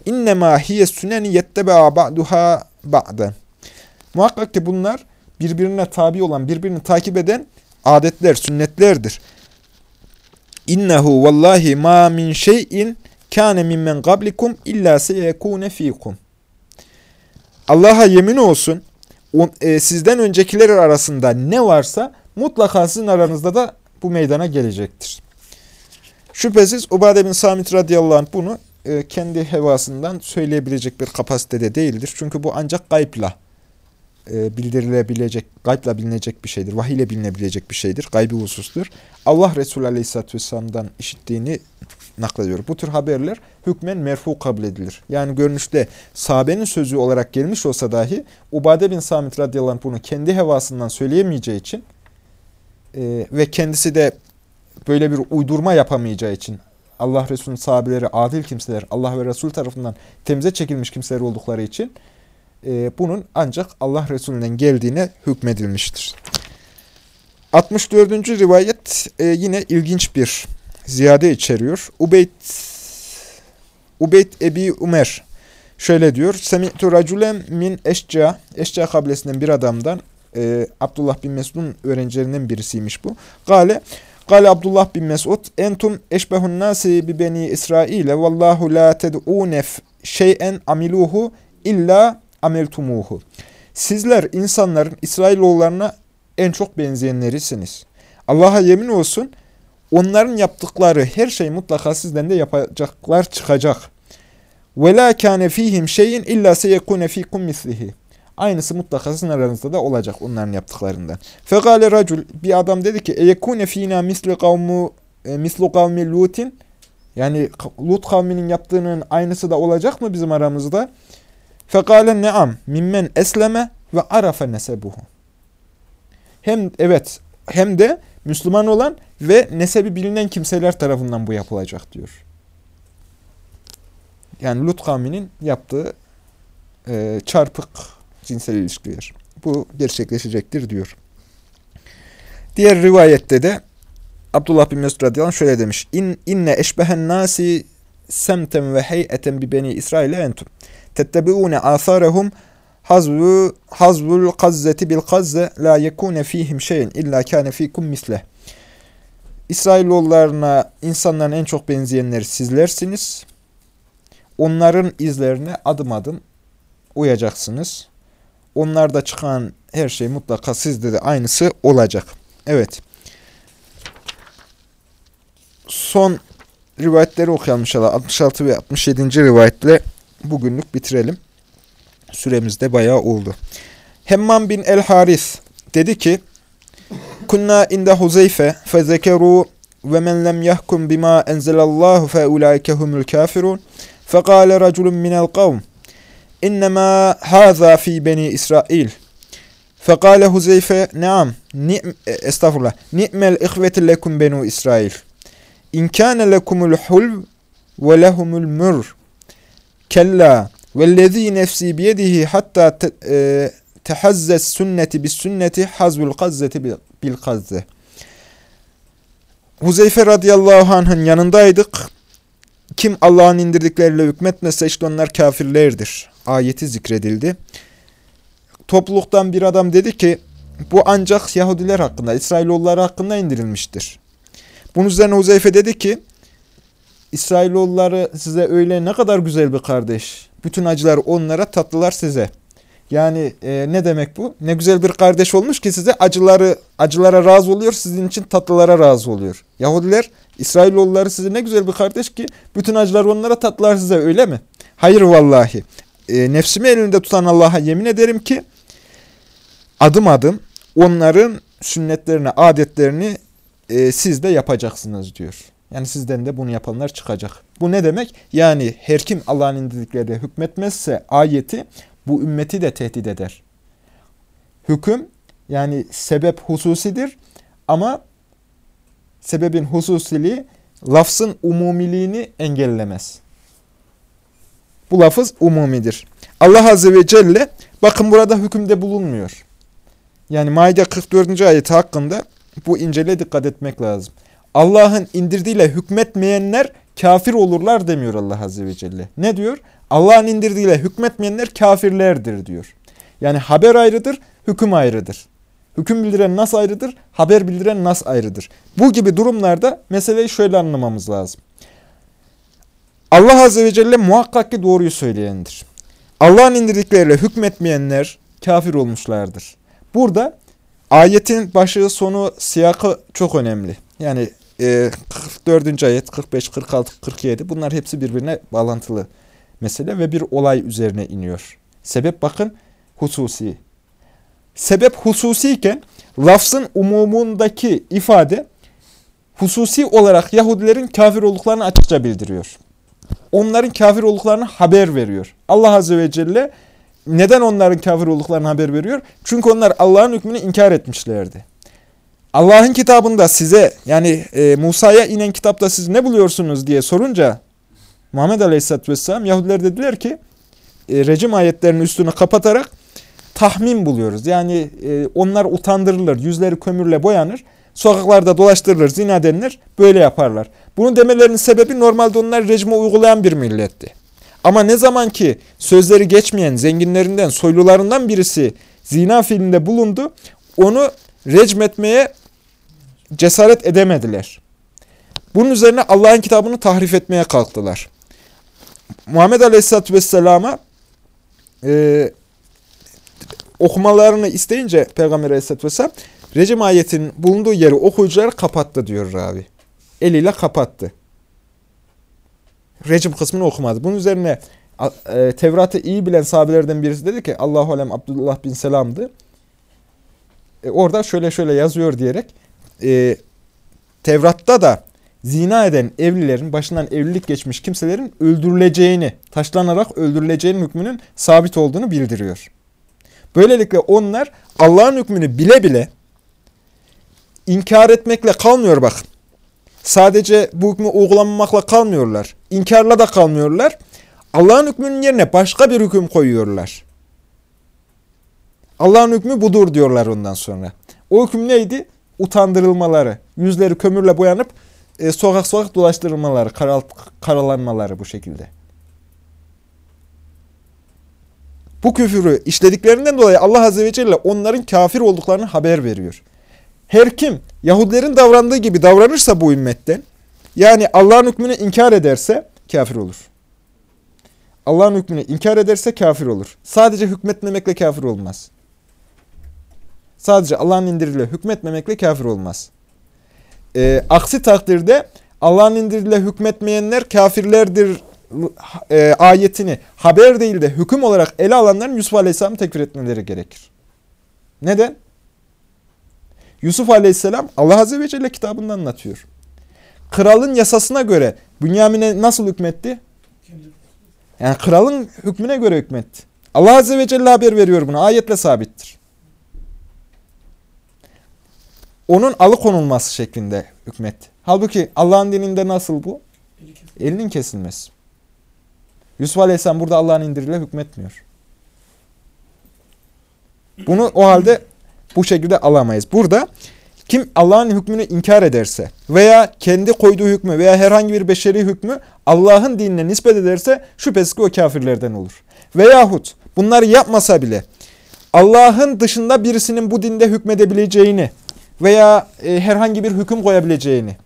İnnemâ hiye süneni yettebe'a ba'duha ba'den. Muhakkak ki bunlar birbirine tabi olan, birbirini takip eden adetler, sünnetlerdir. İnnehu vallahi ma min şeyin kâne mimmen qablikum illa seyekûne fîkum. Allah'a yemin olsun, e, sizden öncekiler arasında ne varsa mutlaka sizin aranızda da bu meydana gelecektir. Şüphesiz Ubade bin Samit radıyallahu anh bunu e, kendi hevasından söyleyebilecek bir kapasitede değildir. Çünkü bu ancak gaybla e, bildirilebilecek, gaybla bilinecek bir şeydir. Vahiy ile bilinebilecek bir şeydir. Gaybi husustur. Allah Resulü Aleyhisselatü Vesselam'dan işittiğini naklediyor. Bu tür haberler hükmen merfu kabul edilir. Yani görünüşte sahabenin sözü olarak gelmiş olsa dahi Ubade bin Samit radıyallahu anh bunu kendi hevasından söyleyemeyeceği için e, ve kendisi de böyle bir uydurma yapamayacağı için Allah Resulü'nün sahabeleri adil kimseler, Allah ve Resul tarafından temize çekilmiş kimseler oldukları için e, bunun ancak Allah Resulü'nden geldiğine hükmedilmiştir. 64. rivayet e, yine ilginç bir ziyade içeriyor. Ubeyd Ubeyd Ebi Umer şöyle diyor. Semi'tu raculen min eşca, eşca kabilesinden bir adamdan, e, Abdullah bin Mesud'un öğrencilerinden birisiymiş bu. Gale, Gale Abdullah bin Mesud, entum eşbehun nasi bi beni İsrail'e vallahu la ted'unef şeyen amiluhu illa ameltumuhu. Sizler insanların İsrailoğullarına en çok benzeyenlerisiniz. Allah'a yemin olsun, onların yaptıkları her şey mutlaka sizden de yapacaklar çıkacak. وَلَا كَانَ ف۪يهِمْ شَيْءٍ اِلَّا سَيَكُونَ ف۪يكُمْ مِثْلِهِ Aynısı mutlaka sizin aranızda da olacak onların yaptıklarından. Fekale racul bir adam dedi ki eyekune fina mislu kavmu e, mislu kavmi lutin yani Lut kavminin yaptığının aynısı da olacak mı bizim aramızda? Fekale neam mimmen esleme ve arafe nesebuhu. Hem evet hem de Müslüman olan ve nesebi bilinen kimseler tarafından bu yapılacak diyor. Yani Lut kavminin yaptığı e, çarpık cinsel ilişkiler. Bu gerçekleşecektir diyor. Diğer rivayette de Abdullah bin Mesud radıyallahu şöyle demiş. İn, inne eşbehen nasi semten ve heyeten bi beni İsrail'e entum. Tettebi'une asarehum hazvu hazvul kazzeti bil kazze la yekune fihim şeyin illa kâne fikum misleh. İsrailoğullarına insanların en çok benzeyenleri sizlersiniz. Onların izlerine adım adım uyacaksınız. Onlarda çıkan her şey mutlaka sizde de aynısı olacak. Evet. Son rivayetleri okuyalım inşallah. 66 ve 67. rivayetle bugünlük bitirelim. Süremiz de bayağı oldu. Hemmam bin el-Haris dedi ki Kunna inde Huzeyfe fezekeru ve men lem yahkum bima enzelallahu fe ulaike humul kafirun fekale raculun minel kavm innema haza fi beni İsrail fekale Huzeyfe ni'm, estağfurullah ni'mel ihveti lekum benu İsrail in kâne lekumul hulv ve lehumul mür kella vellezî nefsi biyedihi hatta e, tehazzes sünneti bis sünneti hazvul kazzeti bil kazze. Huzeyfe radıyallahu anh'ın yanındaydık. Kim Allah'ın indirdikleriyle hükmetmezse işte onlar kafirlerdir. Ayeti zikredildi. Topluluktan bir adam dedi ki bu ancak Yahudiler hakkında, İsrailoğulları hakkında indirilmiştir. Bunun üzerine Huzeyfe dedi ki İsrailoğulları size öyle ne kadar güzel bir kardeş. Bütün acılar onlara, tatlılar size. Yani e, ne demek bu? Ne güzel bir kardeş olmuş ki size acıları acılara razı oluyor, sizin için tatlılara razı oluyor. Yahudiler, İsrailoğulları size ne güzel bir kardeş ki bütün acılar onlara tatlılar size öyle mi? Hayır vallahi. E, nefsimi elinde tutan Allah'a yemin ederim ki adım adım onların sünnetlerini, adetlerini e, siz de yapacaksınız diyor. Yani sizden de bunu yapanlar çıkacak. Bu ne demek? Yani her kim Allah'ın indirdikleriyle hükmetmezse ayeti bu ümmeti de tehdit eder. Hüküm yani sebep hususidir ama sebebin hususiliği lafzın umumiliğini engellemez. Bu lafız umumidir. Allah Azze ve Celle bakın burada hükümde bulunmuyor. Yani Maide 44. ayeti hakkında bu incele dikkat etmek lazım. Allah'ın indirdiğiyle hükmetmeyenler kafir olurlar demiyor Allah Azze ve Celle. Ne diyor? Allah'ın indirdiğiyle hükmetmeyenler kafirlerdir diyor. Yani haber ayrıdır, hüküm ayrıdır. Hüküm bildiren nas ayrıdır, haber bildiren nas ayrıdır. Bu gibi durumlarda meseleyi şöyle anlamamız lazım. Allah Azze ve Celle muhakkak ki doğruyu söyleyendir. Allah'ın indirdikleriyle hükmetmeyenler kafir olmuşlardır. Burada ayetin başı, sonu, siyakı çok önemli. Yani e, 44. ayet, 45, 46, 47 bunlar hepsi birbirine bağlantılı mesele ve bir olay üzerine iniyor. Sebep bakın hususi. Sebep hususiyken lafzın umumundaki ifade hususi olarak Yahudilerin kafir olduklarını açıkça bildiriyor. Onların kafir olduklarını haber veriyor. Allah Azze ve Celle neden onların kafir olduklarını haber veriyor? Çünkü onlar Allah'ın hükmünü inkar etmişlerdi. Allah'ın kitabında size yani e, Musa'ya inen kitapta siz ne buluyorsunuz diye sorunca Muhammed Aleyhisselatü Vesselam Yahudiler dediler ki e, rejim ayetlerinin üstünü kapatarak tahmin buluyoruz. Yani e, onlar utandırılır, yüzleri kömürle boyanır, sokaklarda dolaştırılır, zina denilir, böyle yaparlar. Bunu demelerinin sebebi normalde onlar rejime uygulayan bir milletti. Ama ne zaman ki sözleri geçmeyen zenginlerinden, soylularından birisi zina filminde bulundu, onu recm etmeye cesaret edemediler. Bunun üzerine Allah'ın kitabını tahrif etmeye kalktılar. Muhammed Aleyhisselatü Vesselam'a e, okumalarını isteyince Peygamber Aleyhisselatü Vesselam Recem ayetinin bulunduğu yeri okuyucular kapattı diyor ravi. Eliyle kapattı. Recim kısmını okumadı. Bunun üzerine e, Tevrat'ı iyi bilen sahabelerden birisi dedi ki Allahu alem Abdullah bin Selam'dı. E, orada şöyle şöyle yazıyor diyerek e, Tevrat'ta da zina eden evlilerin, başından evlilik geçmiş kimselerin öldürüleceğini, taşlanarak öldürüleceğinin hükmünün sabit olduğunu bildiriyor. Böylelikle onlar Allah'ın hükmünü bile bile inkar etmekle kalmıyor bakın. Sadece bu hükmü uygulamamakla kalmıyorlar. İnkarla da kalmıyorlar. Allah'ın hükmünün yerine başka bir hüküm koyuyorlar. Allah'ın hükmü budur diyorlar ondan sonra. O hüküm neydi? Utandırılmaları, yüzleri kömürle boyanıp e, sokak sokak dolaştırılmaları, karal, karalanmaları bu şekilde. Bu küfürü işlediklerinden dolayı Allah Azze ve Celle onların kafir olduklarını haber veriyor. Her kim Yahudilerin davrandığı gibi davranırsa bu ümmetten, yani Allah'ın hükmünü inkar ederse kafir olur. Allah'ın hükmünü inkar ederse kafir olur. Sadece hükmetmemekle kafir olmaz. Sadece Allah'ın indiriyle hükmetmemekle kafir olmaz. E, aksi takdirde Allah'ın indiriyle hükmetmeyenler kafirlerdir e, ayetini haber değil de hüküm olarak ele alanların Yusuf Aleyhisselam'ı tekfir etmeleri gerekir. Neden? Yusuf Aleyhisselam Allah Azze ve Celle kitabında anlatıyor. Kralın yasasına göre Bünyamin'e nasıl hükmetti? Yani kralın hükmüne göre hükmetti. Allah Azze ve Celle haber veriyor bunu. Ayetle sabittir. Onun alıkonulması şeklinde hükmetti. Halbuki Allah'ın dininde nasıl bu? Elinin kesilmesi. Yusuf Aleyhisselam burada Allah'ın indiriyle hükmetmiyor. Bunu o halde bu şekilde alamayız. Burada kim Allah'ın hükmünü inkar ederse veya kendi koyduğu hükmü veya herhangi bir beşeri hükmü Allah'ın dinine nispet ederse şüphesiz ki o kafirlerden olur. Veyahut bunları yapmasa bile Allah'ın dışında birisinin bu dinde hükmedebileceğini veya e, herhangi bir hüküm koyabileceğini,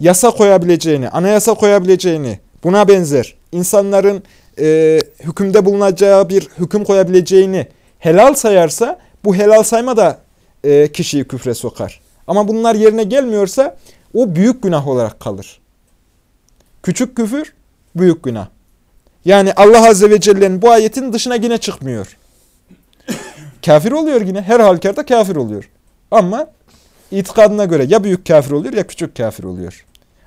yasa koyabileceğini, anayasa koyabileceğini, buna benzer insanların e, hükümde bulunacağı bir hüküm koyabileceğini helal sayarsa bu helal sayma da e, kişiyi küfre sokar. Ama bunlar yerine gelmiyorsa o büyük günah olarak kalır. Küçük küfür, büyük günah. Yani Allah Azze ve Celle'nin bu ayetin dışına yine çıkmıyor. kafir oluyor yine. Her halükarda kafir oluyor. Ama itikadına göre ya büyük kafir oluyor ya küçük kafir oluyor.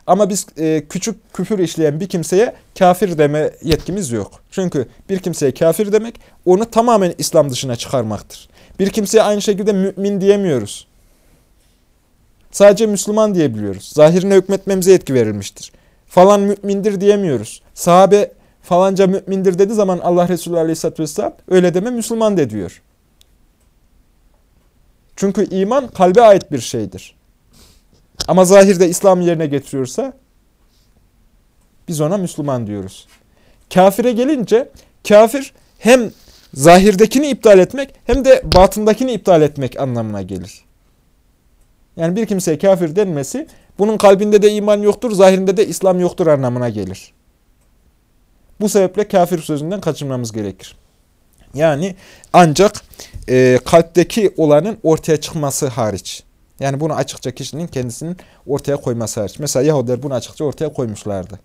Ama biz e, küçük küfür işleyen bir kimseye kafir deme yetkimiz yok. Çünkü bir kimseye kafir demek onu tamamen İslam dışına çıkarmaktır. Bir kimseye aynı şekilde mümin diyemiyoruz. Sadece Müslüman diyebiliyoruz. Zahirine hükmetmemize yetki verilmiştir. Falan mümindir diyemiyoruz. Sahabe falanca mümindir dediği zaman Allah Resulü Aleyhisselatü Vesselam öyle deme Müslüman de diyor. Çünkü iman kalbe ait bir şeydir. Ama zahirde İslam yerine getiriyorsa biz ona Müslüman diyoruz. Kafire gelince kafir hem zahirdekini iptal etmek hem de batındakini iptal etmek anlamına gelir. Yani bir kimseye kafir denmesi bunun kalbinde de iman yoktur, zahirinde de İslam yoktur anlamına gelir. Bu sebeple kafir sözünden kaçınmamız gerekir. Yani ancak e, kalpteki olanın ortaya çıkması hariç. Yani bunu açıkça kişinin kendisinin ortaya koyması hariç. Mesela Yahudiler bunu açıkça ortaya koymuşlardı.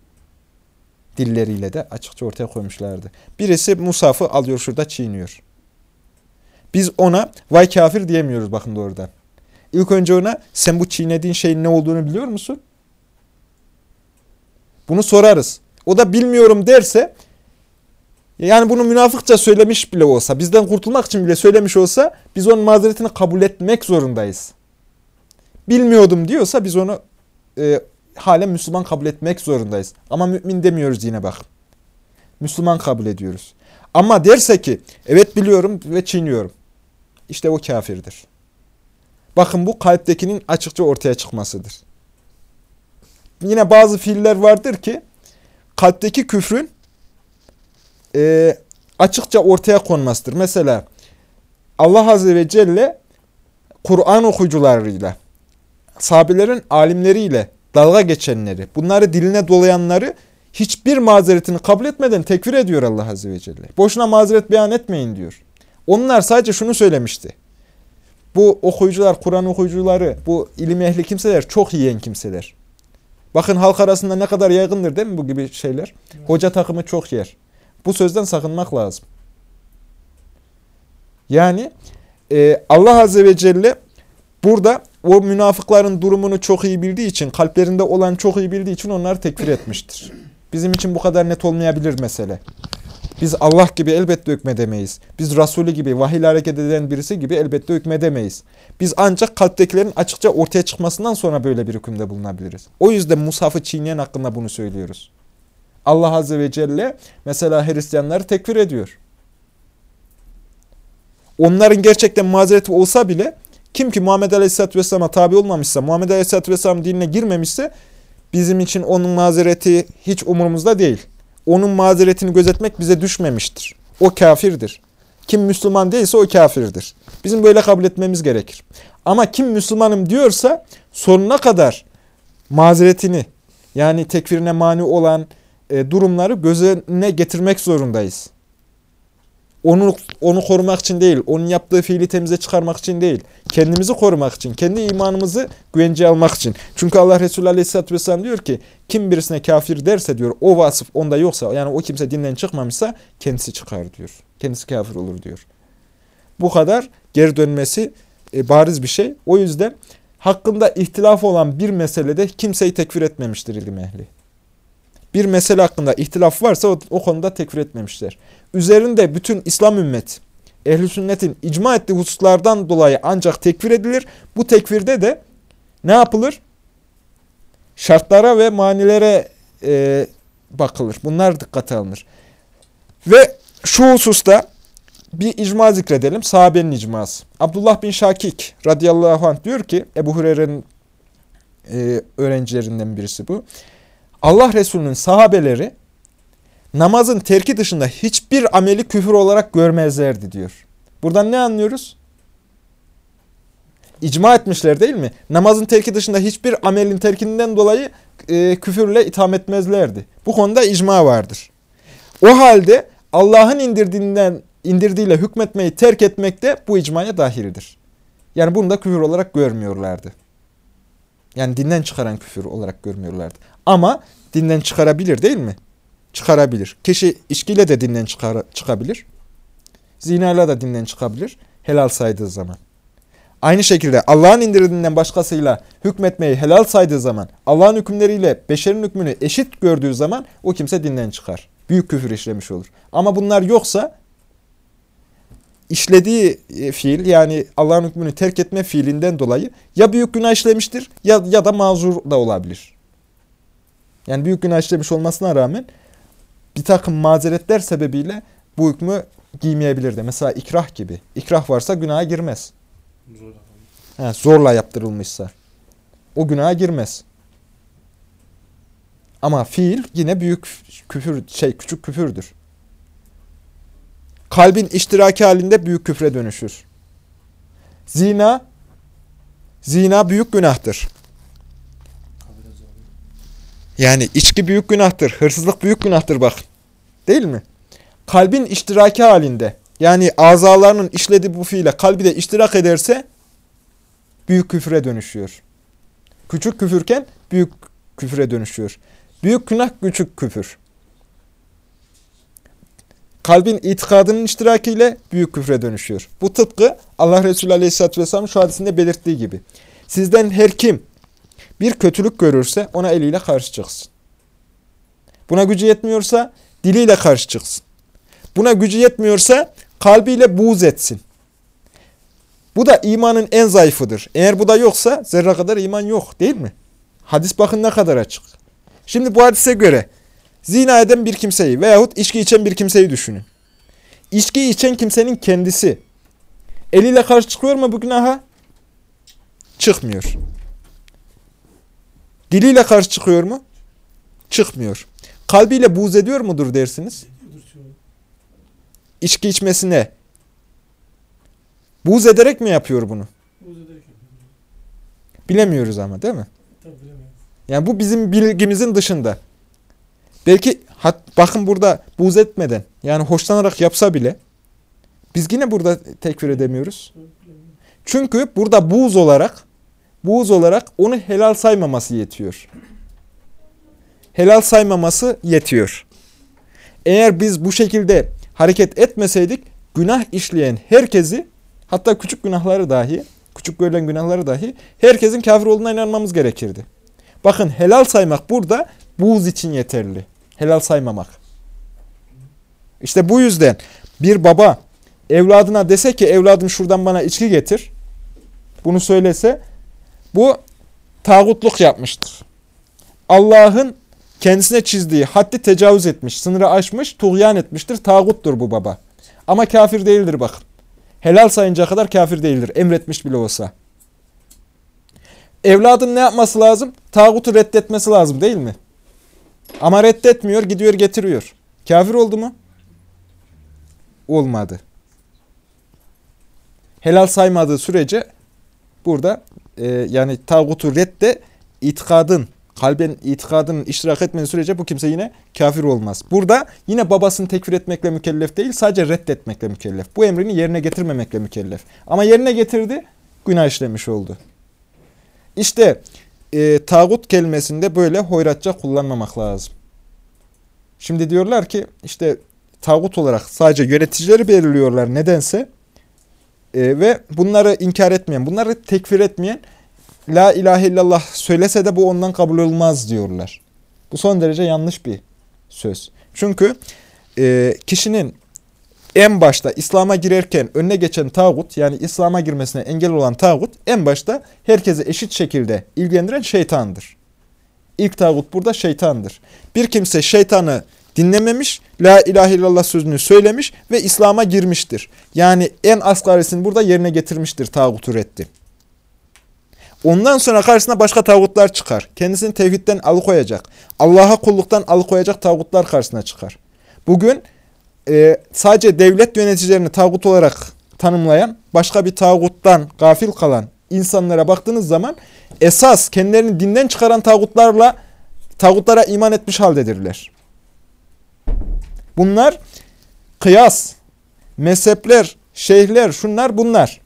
Dilleriyle de açıkça ortaya koymuşlardı. Birisi Musaf'ı alıyor şurada çiğniyor. Biz ona vay kafir diyemiyoruz bakın doğrudan. İlk önce ona sen bu çiğnediğin şeyin ne olduğunu biliyor musun? Bunu sorarız. O da bilmiyorum derse yani bunu münafıkça söylemiş bile olsa, bizden kurtulmak için bile söylemiş olsa biz onun mazeretini kabul etmek zorundayız. Bilmiyordum diyorsa biz onu e, halen Müslüman kabul etmek zorundayız. Ama mümin demiyoruz yine bak. Müslüman kabul ediyoruz. Ama derse ki evet biliyorum ve çiğniyorum. İşte o kafirdir. Bakın bu kalptekinin açıkça ortaya çıkmasıdır. Yine bazı fiiller vardır ki kalpteki küfrün e, açıkça ortaya konmasıdır. Mesela Allah Azze ve Celle Kur'an okuyucularıyla, sahabelerin alimleriyle dalga geçenleri, bunları diline dolayanları hiçbir mazeretini kabul etmeden tekfir ediyor Allah Azze ve Celle. Boşuna mazeret beyan etmeyin diyor. Onlar sadece şunu söylemişti. Bu okuyucular, Kur'an okuyucuları, bu ilim ehli kimseler çok yiyen kimseler. Bakın halk arasında ne kadar yaygındır değil mi bu gibi şeyler? Hoca takımı çok yer. Bu sözden sakınmak lazım. Yani e, Allah Azze ve Celle burada o münafıkların durumunu çok iyi bildiği için, kalplerinde olan çok iyi bildiği için onları tekfir etmiştir. Bizim için bu kadar net olmayabilir mesele. Biz Allah gibi elbette hükmedemeyiz. Biz Resulü gibi, vahiy hareket eden birisi gibi elbette hükmedemeyiz. Biz ancak kalptekilerin açıkça ortaya çıkmasından sonra böyle bir hükümde bulunabiliriz. O yüzden Musaf'ı çiğneyen hakkında bunu söylüyoruz. Allah Azze ve Celle mesela Hristiyanları tekfir ediyor. Onların gerçekten mazereti olsa bile kim ki Muhammed Aleyhisselatü Vesselam'a tabi olmamışsa, Muhammed Aleyhisselatü Vesselam dinine girmemişse bizim için onun mazereti hiç umurumuzda değil. Onun mazeretini gözetmek bize düşmemiştir. O kafirdir. Kim Müslüman değilse o kafirdir. Bizim böyle kabul etmemiz gerekir. Ama kim Müslümanım diyorsa sonuna kadar mazeretini yani tekfirine mani olan e, durumları gözüne getirmek zorundayız. Onu, onu korumak için değil, onun yaptığı fiili temize çıkarmak için değil, kendimizi korumak için, kendi imanımızı güvence almak için. Çünkü Allah Resulü Aleyhisselatü Vesselam diyor ki, kim birisine kafir derse diyor, o vasıf onda yoksa, yani o kimse dinden çıkmamışsa kendisi çıkar diyor. Kendisi kafir olur diyor. Bu kadar geri dönmesi e, bariz bir şey. O yüzden hakkında ihtilaf olan bir meselede kimseyi tekfir etmemiştir ilim ehli bir mesele hakkında ihtilaf varsa o, o konuda tekfir etmemişler. Üzerinde bütün İslam ümmet, ehl sünnetin icma ettiği hususlardan dolayı ancak tekfir edilir. Bu tekfirde de ne yapılır? Şartlara ve manilere e, bakılır. Bunlar dikkate alınır. Ve şu hususta bir icma zikredelim. Sahabenin icması. Abdullah bin Şakik radıyallahu anh diyor ki, Ebu Hureyre'nin e, öğrencilerinden birisi bu. Allah Resulü'nün sahabeleri namazın terki dışında hiçbir ameli küfür olarak görmezlerdi diyor. Buradan ne anlıyoruz? İcma etmişler değil mi? Namazın terki dışında hiçbir amelin terkinden dolayı e, küfürle itham etmezlerdi. Bu konuda icma vardır. O halde Allah'ın indirdiğinden indirdiğiyle hükmetmeyi terk etmek de bu icmaya dahildir. Yani bunu da küfür olarak görmüyorlardı. Yani dinden çıkaran küfür olarak görmüyorlardı. Ama dinden çıkarabilir değil mi? Çıkarabilir. Kişi içkiyle de dinden çıkar, çıkabilir. Zinayla da dinden çıkabilir. Helal saydığı zaman. Aynı şekilde Allah'ın indirdiğinden başkasıyla hükmetmeyi helal saydığı zaman, Allah'ın hükümleriyle beşerin hükmünü eşit gördüğü zaman o kimse dinden çıkar. Büyük küfür işlemiş olur. Ama bunlar yoksa işlediği e, fiil yani Allah'ın hükmünü terk etme fiilinden dolayı ya büyük günah işlemiştir ya, ya da mazur da olabilir. Yani büyük günah işlemiş olmasına rağmen bir takım mazeretler sebebiyle bu hükmü giymeyebilirdi. Mesela ikrah gibi. İkrah varsa günaha girmez. Zorla, ha, zorla yaptırılmışsa. O günaha girmez. Ama fiil yine büyük küfür, şey küçük küfürdür. Kalbin iştiraki halinde büyük küfre dönüşür. Zina, zina büyük günahtır. Yani içki büyük günahtır, hırsızlık büyük günahtır bak. Değil mi? Kalbin iştiraki halinde, yani azalarının işlediği bu fiile kalbi de iştirak ederse büyük küfre dönüşüyor. Küçük küfürken büyük küfre dönüşüyor. Büyük günah küçük küfür. Kalbin itikadının iştirakiyle büyük küfre dönüşüyor. Bu tıpkı Allah Resulü Aleyhisselatü Vesselam şu hadisinde belirttiği gibi. Sizden her kim bir kötülük görürse ona eliyle karşı çıksın. Buna gücü yetmiyorsa diliyle karşı çıksın. Buna gücü yetmiyorsa kalbiyle buğz etsin. Bu da imanın en zayıfıdır. Eğer bu da yoksa zerre kadar iman yok değil mi? Hadis bakın ne kadar açık. Şimdi bu hadise göre Zina eden bir kimseyi veyahut içki içen bir kimseyi düşünün. İçki içen kimsenin kendisi eliyle karşı çıkıyor mu bu günaha? Çıkmıyor. Diliyle karşı çıkıyor mu? Çıkmıyor. Kalbiyle buğz ediyor mudur dersiniz? İçki içmesine buğz ederek mi yapıyor bunu? Bilemiyoruz ama değil mi? Yani bu bizim bilgimizin dışında. Belki hat, bakın burada buğz etmeden yani hoşlanarak yapsa bile biz yine burada tekfir edemiyoruz. Çünkü burada buğz olarak buğz olarak onu helal saymaması yetiyor. Helal saymaması yetiyor. Eğer biz bu şekilde hareket etmeseydik günah işleyen herkesi hatta küçük günahları dahi küçük görülen günahları dahi herkesin kafir olduğuna inanmamız gerekirdi. Bakın helal saymak burada buğz için yeterli. Helal saymamak. İşte bu yüzden bir baba evladına dese ki evladım şuradan bana içki getir. Bunu söylese bu tağutluk yapmıştır. Allah'ın kendisine çizdiği haddi tecavüz etmiş, sınırı aşmış, tuğyan etmiştir. Tağuttur bu baba. Ama kafir değildir bakın. Helal sayınca kadar kafir değildir. Emretmiş bile olsa. Evladın ne yapması lazım? Tağutu reddetmesi lazım değil mi? Ama reddetmiyor, gidiyor getiriyor. Kafir oldu mu? Olmadı. Helal saymadığı sürece burada e, yani tağutu redde itikadın, kalben itikadının iştirak etmediği sürece bu kimse yine kafir olmaz. Burada yine babasını tekfir etmekle mükellef değil, sadece reddetmekle mükellef. Bu emrini yerine getirmemekle mükellef. Ama yerine getirdi, günah işlemiş oldu. İşte e, tağut kelimesinde böyle hoyratça kullanmamak lazım. Şimdi diyorlar ki işte tağut olarak sadece yöneticileri belirliyorlar nedense. E, ve bunları inkar etmeyen, bunları tekfir etmeyen La ilahe illallah söylese de bu ondan kabul olmaz diyorlar. Bu son derece yanlış bir söz. Çünkü e, kişinin en başta İslam'a girerken önüne geçen tağut yani İslam'a girmesine engel olan tağut en başta herkese eşit şekilde ilgilendiren şeytandır. İlk tağut burada şeytandır. Bir kimse şeytanı dinlememiş, la ilahe illallah sözünü söylemiş ve İslam'a girmiştir. Yani en asgarisini burada yerine getirmiştir tağutu reddi. Ondan sonra karşısına başka tağutlar çıkar. Kendisini tevhidden alıkoyacak. Allah'a kulluktan alıkoyacak tağutlar karşısına çıkar. Bugün e, sadece devlet yöneticilerini tağut olarak tanımlayan, başka bir tağuttan gafil kalan insanlara baktığınız zaman esas kendilerini dinden çıkaran tağutlarla tağutlara iman etmiş haldedirler. Bunlar kıyas, mezhepler, şeyhler, şunlar bunlar.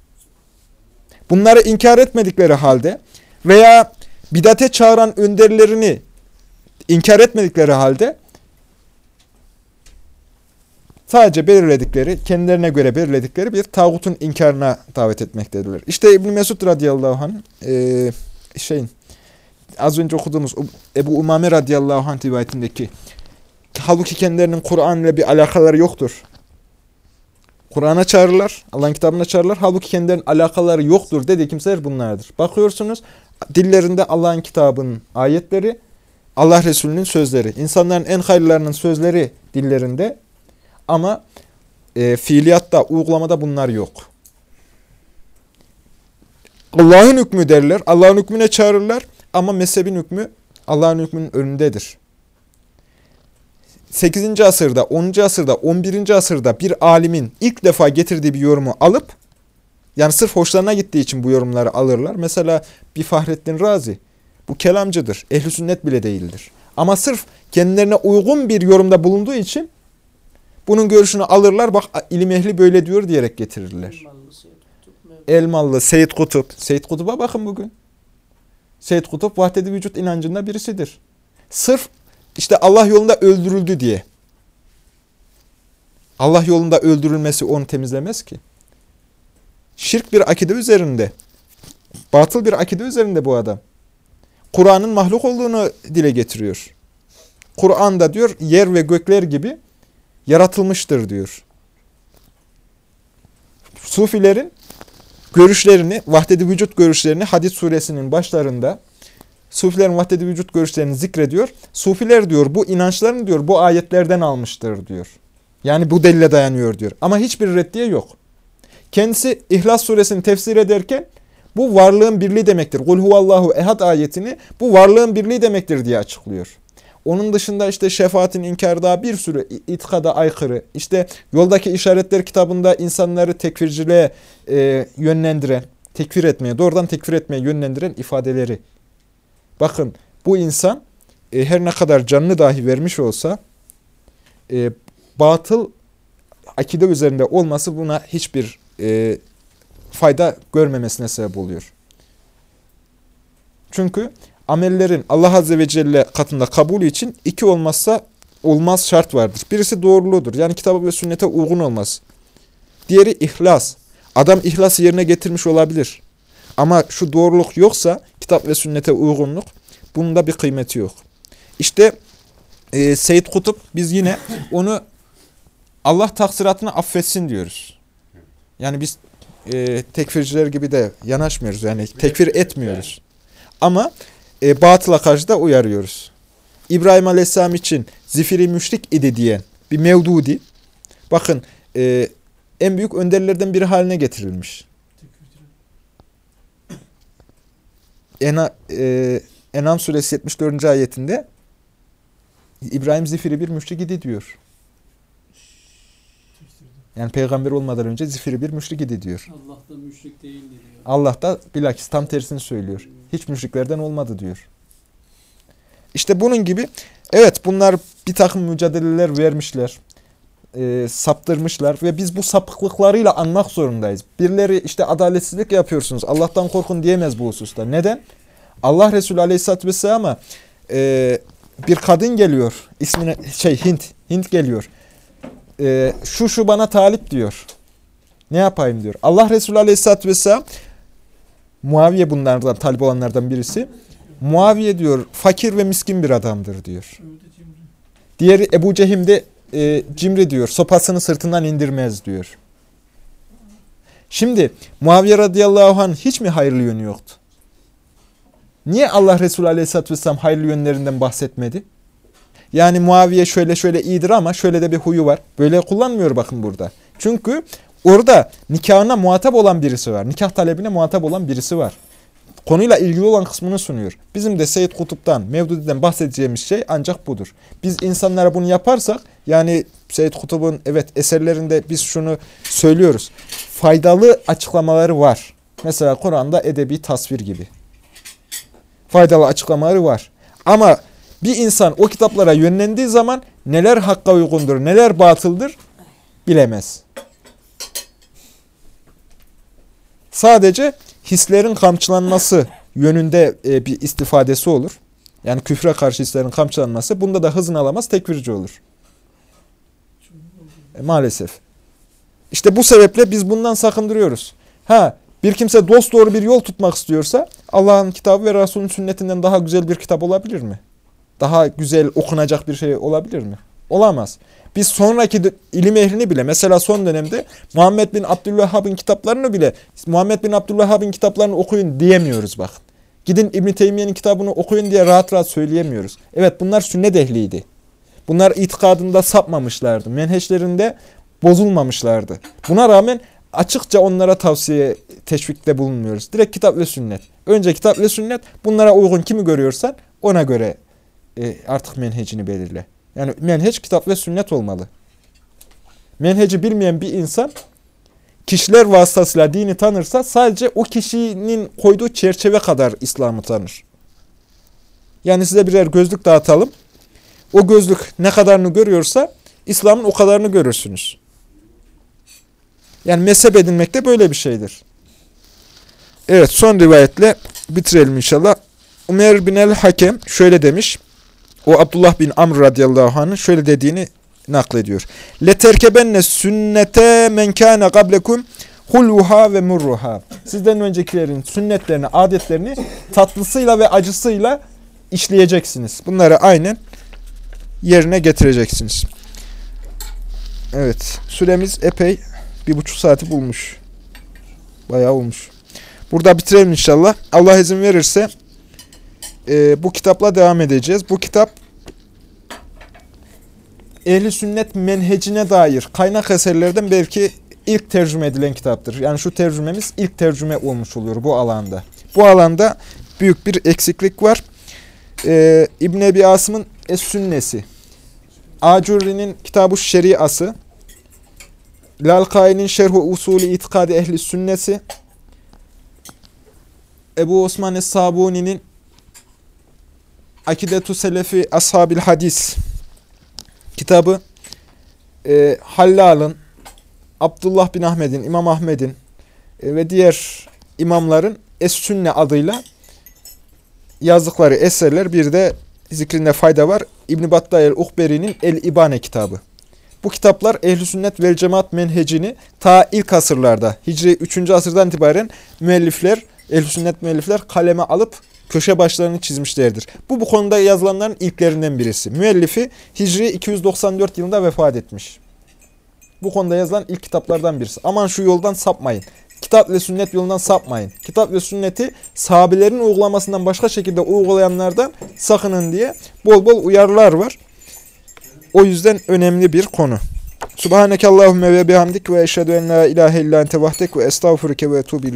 Bunları inkar etmedikleri halde veya bidate çağıran önderlerini inkar etmedikleri halde sadece belirledikleri, kendilerine göre belirledikleri bir tağutun inkarına davet etmektedirler. İşte İbn Mesud radıyallahu anh e, şeyin az önce okuduğumuz Ebu Umame radıyallahu anh rivayetindeki halbuki kendilerinin Kur'an ile bir alakaları yoktur. Kur'an'a çağırırlar, Allah'ın kitabına çağırırlar. Halbuki kendilerinin alakaları yoktur dediği kimseler bunlardır. Bakıyorsunuz dillerinde Allah'ın kitabının ayetleri, Allah Resulü'nün sözleri. İnsanların en hayırlarının sözleri dillerinde ama e, fiiliyatta, uygulamada bunlar yok. Allah'ın hükmü derler, Allah'ın hükmüne çağırırlar ama mezhebin hükmü Allah'ın hükmünün önündedir. 8. asırda, 10. asırda, 11. asırda bir alimin ilk defa getirdiği bir yorumu alıp yani sırf hoşlarına gittiği için bu yorumları alırlar. Mesela bir Fahrettin Razi bu kelamcıdır. Ehli sünnet bile değildir. Ama sırf kendilerine uygun bir yorumda bulunduğu için bunun görüşünü alırlar. Bak ilim ehli böyle diyor diyerek getirirler. Elmalı, Seyyid Kutup. Seyyid Kutup'a bakın bugün. Seyyid Kutup vahdedi vücut inancında birisidir. Sırf işte Allah yolunda öldürüldü diye. Allah yolunda öldürülmesi onu temizlemez ki. Şirk bir akide üzerinde. Batıl bir akide üzerinde bu adam. Kur'an'ın mahluk olduğunu dile getiriyor. Kur'an'da diyor yer ve gökler gibi yaratılmıştır diyor. Sufilerin görüşlerini, vahdedi vücut görüşlerini hadis suresinin başlarında Sufilerin vahdedi vücut görüşlerini zikrediyor. Sufiler diyor bu inançlarını diyor bu ayetlerden almıştır diyor. Yani bu delile dayanıyor diyor. Ama hiçbir reddiye yok. Kendisi İhlas suresini tefsir ederken bu varlığın birliği demektir. Kul huvallahu ehad ayetini bu varlığın birliği demektir diye açıklıyor. Onun dışında işte şefaatin inkarı daha bir sürü itikada aykırı. İşte yoldaki işaretler kitabında insanları tekfirciliğe e, yönlendiren, tekfir etmeye, doğrudan tekfir etmeye yönlendiren ifadeleri. Bakın bu insan e, her ne kadar canını dahi vermiş olsa e, batıl akide üzerinde olması buna hiçbir e, fayda görmemesine sebep oluyor. Çünkü amellerin Allah Azze ve Celle katında kabulü için iki olmazsa olmaz şart vardır. Birisi doğruluğudur. Yani kitaba ve sünnete uygun olmaz. Diğeri ihlas. Adam ihlası yerine getirmiş olabilir. Ama şu doğruluk yoksa kitap ve sünnete uygunluk bunun da bir kıymeti yok. İşte e, Seyyid Kutup biz yine onu Allah taksiratını affetsin diyoruz. Yani biz e, tekfirciler gibi de yanaşmıyoruz. Yani tekfir etmiyoruz. Ama e, batıla karşı da uyarıyoruz. İbrahim Aleyhisselam için zifiri müşrik idi diyen bir mevdudi. Bakın e, en büyük önderlerden biri haline getirilmiş. Ena, e, Enam suresi 74. ayetinde İbrahim zifiri bir müşrik idi diyor. Yani peygamber olmadan önce zifiri bir müşrik idi diyor. Allah da müşrik değildi diyor. Allah da bilakis tam tersini söylüyor. Hiç müşriklerden olmadı diyor. İşte bunun gibi evet bunlar bir takım mücadeleler vermişler. E, saptırmışlar ve biz bu sapıklıklarıyla anmak zorundayız. Birileri işte adaletsizlik yapıyorsunuz. Allah'tan korkun diyemez bu hususta. Neden? Allah Resulü Aleyhisselatü Vesselam'a e, bir kadın geliyor. İsmine şey Hint. Hint geliyor. E, şu şu bana talip diyor. Ne yapayım diyor. Allah Resulü Aleyhisselatü Vesselam Muaviye bunlardan talip olanlardan birisi. Muaviye diyor fakir ve miskin bir adamdır diyor. Diğeri Ebu Cehim de e, cimri diyor. Sopasını sırtından indirmez diyor. Şimdi Muaviye radıyallahu anh hiç mi hayırlı yönü yoktu? Niye Allah Resulü aleyhisselatü vesselam hayırlı yönlerinden bahsetmedi? Yani Muaviye şöyle şöyle iyidir ama şöyle de bir huyu var. Böyle kullanmıyor bakın burada. Çünkü orada nikahına muhatap olan birisi var. Nikah talebine muhatap olan birisi var. Konuyla ilgili olan kısmını sunuyor. Bizim de Seyyid Kutup'tan, Mevdudi'den bahsedeceğimiz şey ancak budur. Biz insanlara bunu yaparsak, yani Seyyid Kutup'un evet eserlerinde biz şunu söylüyoruz. Faydalı açıklamaları var. Mesela Kur'an'da edebi tasvir gibi. Faydalı açıklamaları var. Ama bir insan o kitaplara yönlendiği zaman neler hakka uygundur, neler batıldır bilemez. Sadece hislerin kamçılanması yönünde e, bir istifadesi olur. Yani küfre karşı hislerin kamçılanması. Bunda da hızını alamaz, tekvirci olur. E, maalesef. İşte bu sebeple biz bundan sakındırıyoruz. Ha, bir kimse dost doğru bir yol tutmak istiyorsa Allah'ın kitabı ve Resul'ün sünnetinden daha güzel bir kitap olabilir mi? Daha güzel okunacak bir şey olabilir mi? Olamaz. Biz sonraki ilim ehlini bile mesela son dönemde Muhammed bin Abdülvehhab'ın kitaplarını bile Muhammed bin Abdülvehhab'ın kitaplarını okuyun diyemiyoruz bak. Gidin İbn Teymiye'nin kitabını okuyun diye rahat rahat söyleyemiyoruz. Evet bunlar sünnet ehliydi. Bunlar itikadında sapmamışlardı. Menheşlerinde bozulmamışlardı. Buna rağmen açıkça onlara tavsiye, teşvikte bulunmuyoruz. Direkt kitap ve sünnet. Önce kitap ve sünnet. Bunlara uygun kimi görüyorsan ona göre e, artık menhecini belirle. Yani menheç kitap ve sünnet olmalı. Menheci bilmeyen bir insan kişiler vasıtasıyla dini tanırsa sadece o kişinin koyduğu çerçeve kadar İslam'ı tanır. Yani size birer gözlük dağıtalım. O gözlük ne kadarını görüyorsa İslam'ın o kadarını görürsünüz. Yani mezhep edinmek de böyle bir şeydir. Evet son rivayetle bitirelim inşallah. Ömer bin el-Hakem şöyle demiş. O Abdullah bin Amr radıyallahu anh'ın şöyle dediğini naklediyor. Leterkebenne sünnete men kâne qablekum hulvuha ve murruha. Sizden öncekilerin sünnetlerini, adetlerini tatlısıyla ve acısıyla işleyeceksiniz. Bunları aynen yerine getireceksiniz. Evet, süremiz epey bir buçuk saati bulmuş. Bayağı olmuş. Burada bitirelim inşallah. Allah izin verirse e, bu kitapla devam edeceğiz. Bu kitap ehli sünnet menhecine dair kaynak eserlerden belki ilk tercüme edilen kitaptır. Yani şu tercümemiz ilk tercüme olmuş oluyor bu alanda. Bu alanda büyük bir eksiklik var. Ee, İbn Ebi Asım'ın Es-Sünnesi, Acurri'nin Kitab-ı Şeriası, Lalkai'nin Şerhu Usulü İtikadi Ehli Sünnesi, Ebu Osman Es-Sabuni'nin Akidetu Selefi Ashabil Hadis kitabı, e, Hallal'ın, Abdullah bin Ahmet'in, İmam Ahmet'in e, ve diğer imamların Es-Sünne adıyla yazdıkları eserler bir de zikrinde fayda var. İbn-i Battayel Uhberi'nin El-İbane kitabı. Bu kitaplar ehl Sünnet vel Cemaat menhecini ta ilk asırlarda, Hicri 3. asırdan itibaren müellifler, ehl Sünnet müellifler kaleme alıp köşe başlarını çizmişlerdir. Bu bu konuda yazılanların ilklerinden birisi. Müellifi Hicri 294 yılında vefat etmiş. Bu konuda yazılan ilk kitaplardan birisi. Aman şu yoldan sapmayın. Kitap ve sünnet yolundan sapmayın. Kitap ve sünneti sahabelerin uygulamasından başka şekilde uygulayanlardan sakının diye bol bol uyarılar var. O yüzden önemli bir konu. Subhaneke Allahümme ve bihamdik ve eşhedü en la ilahe illa ente vahdek ve estağfurike ve etubu.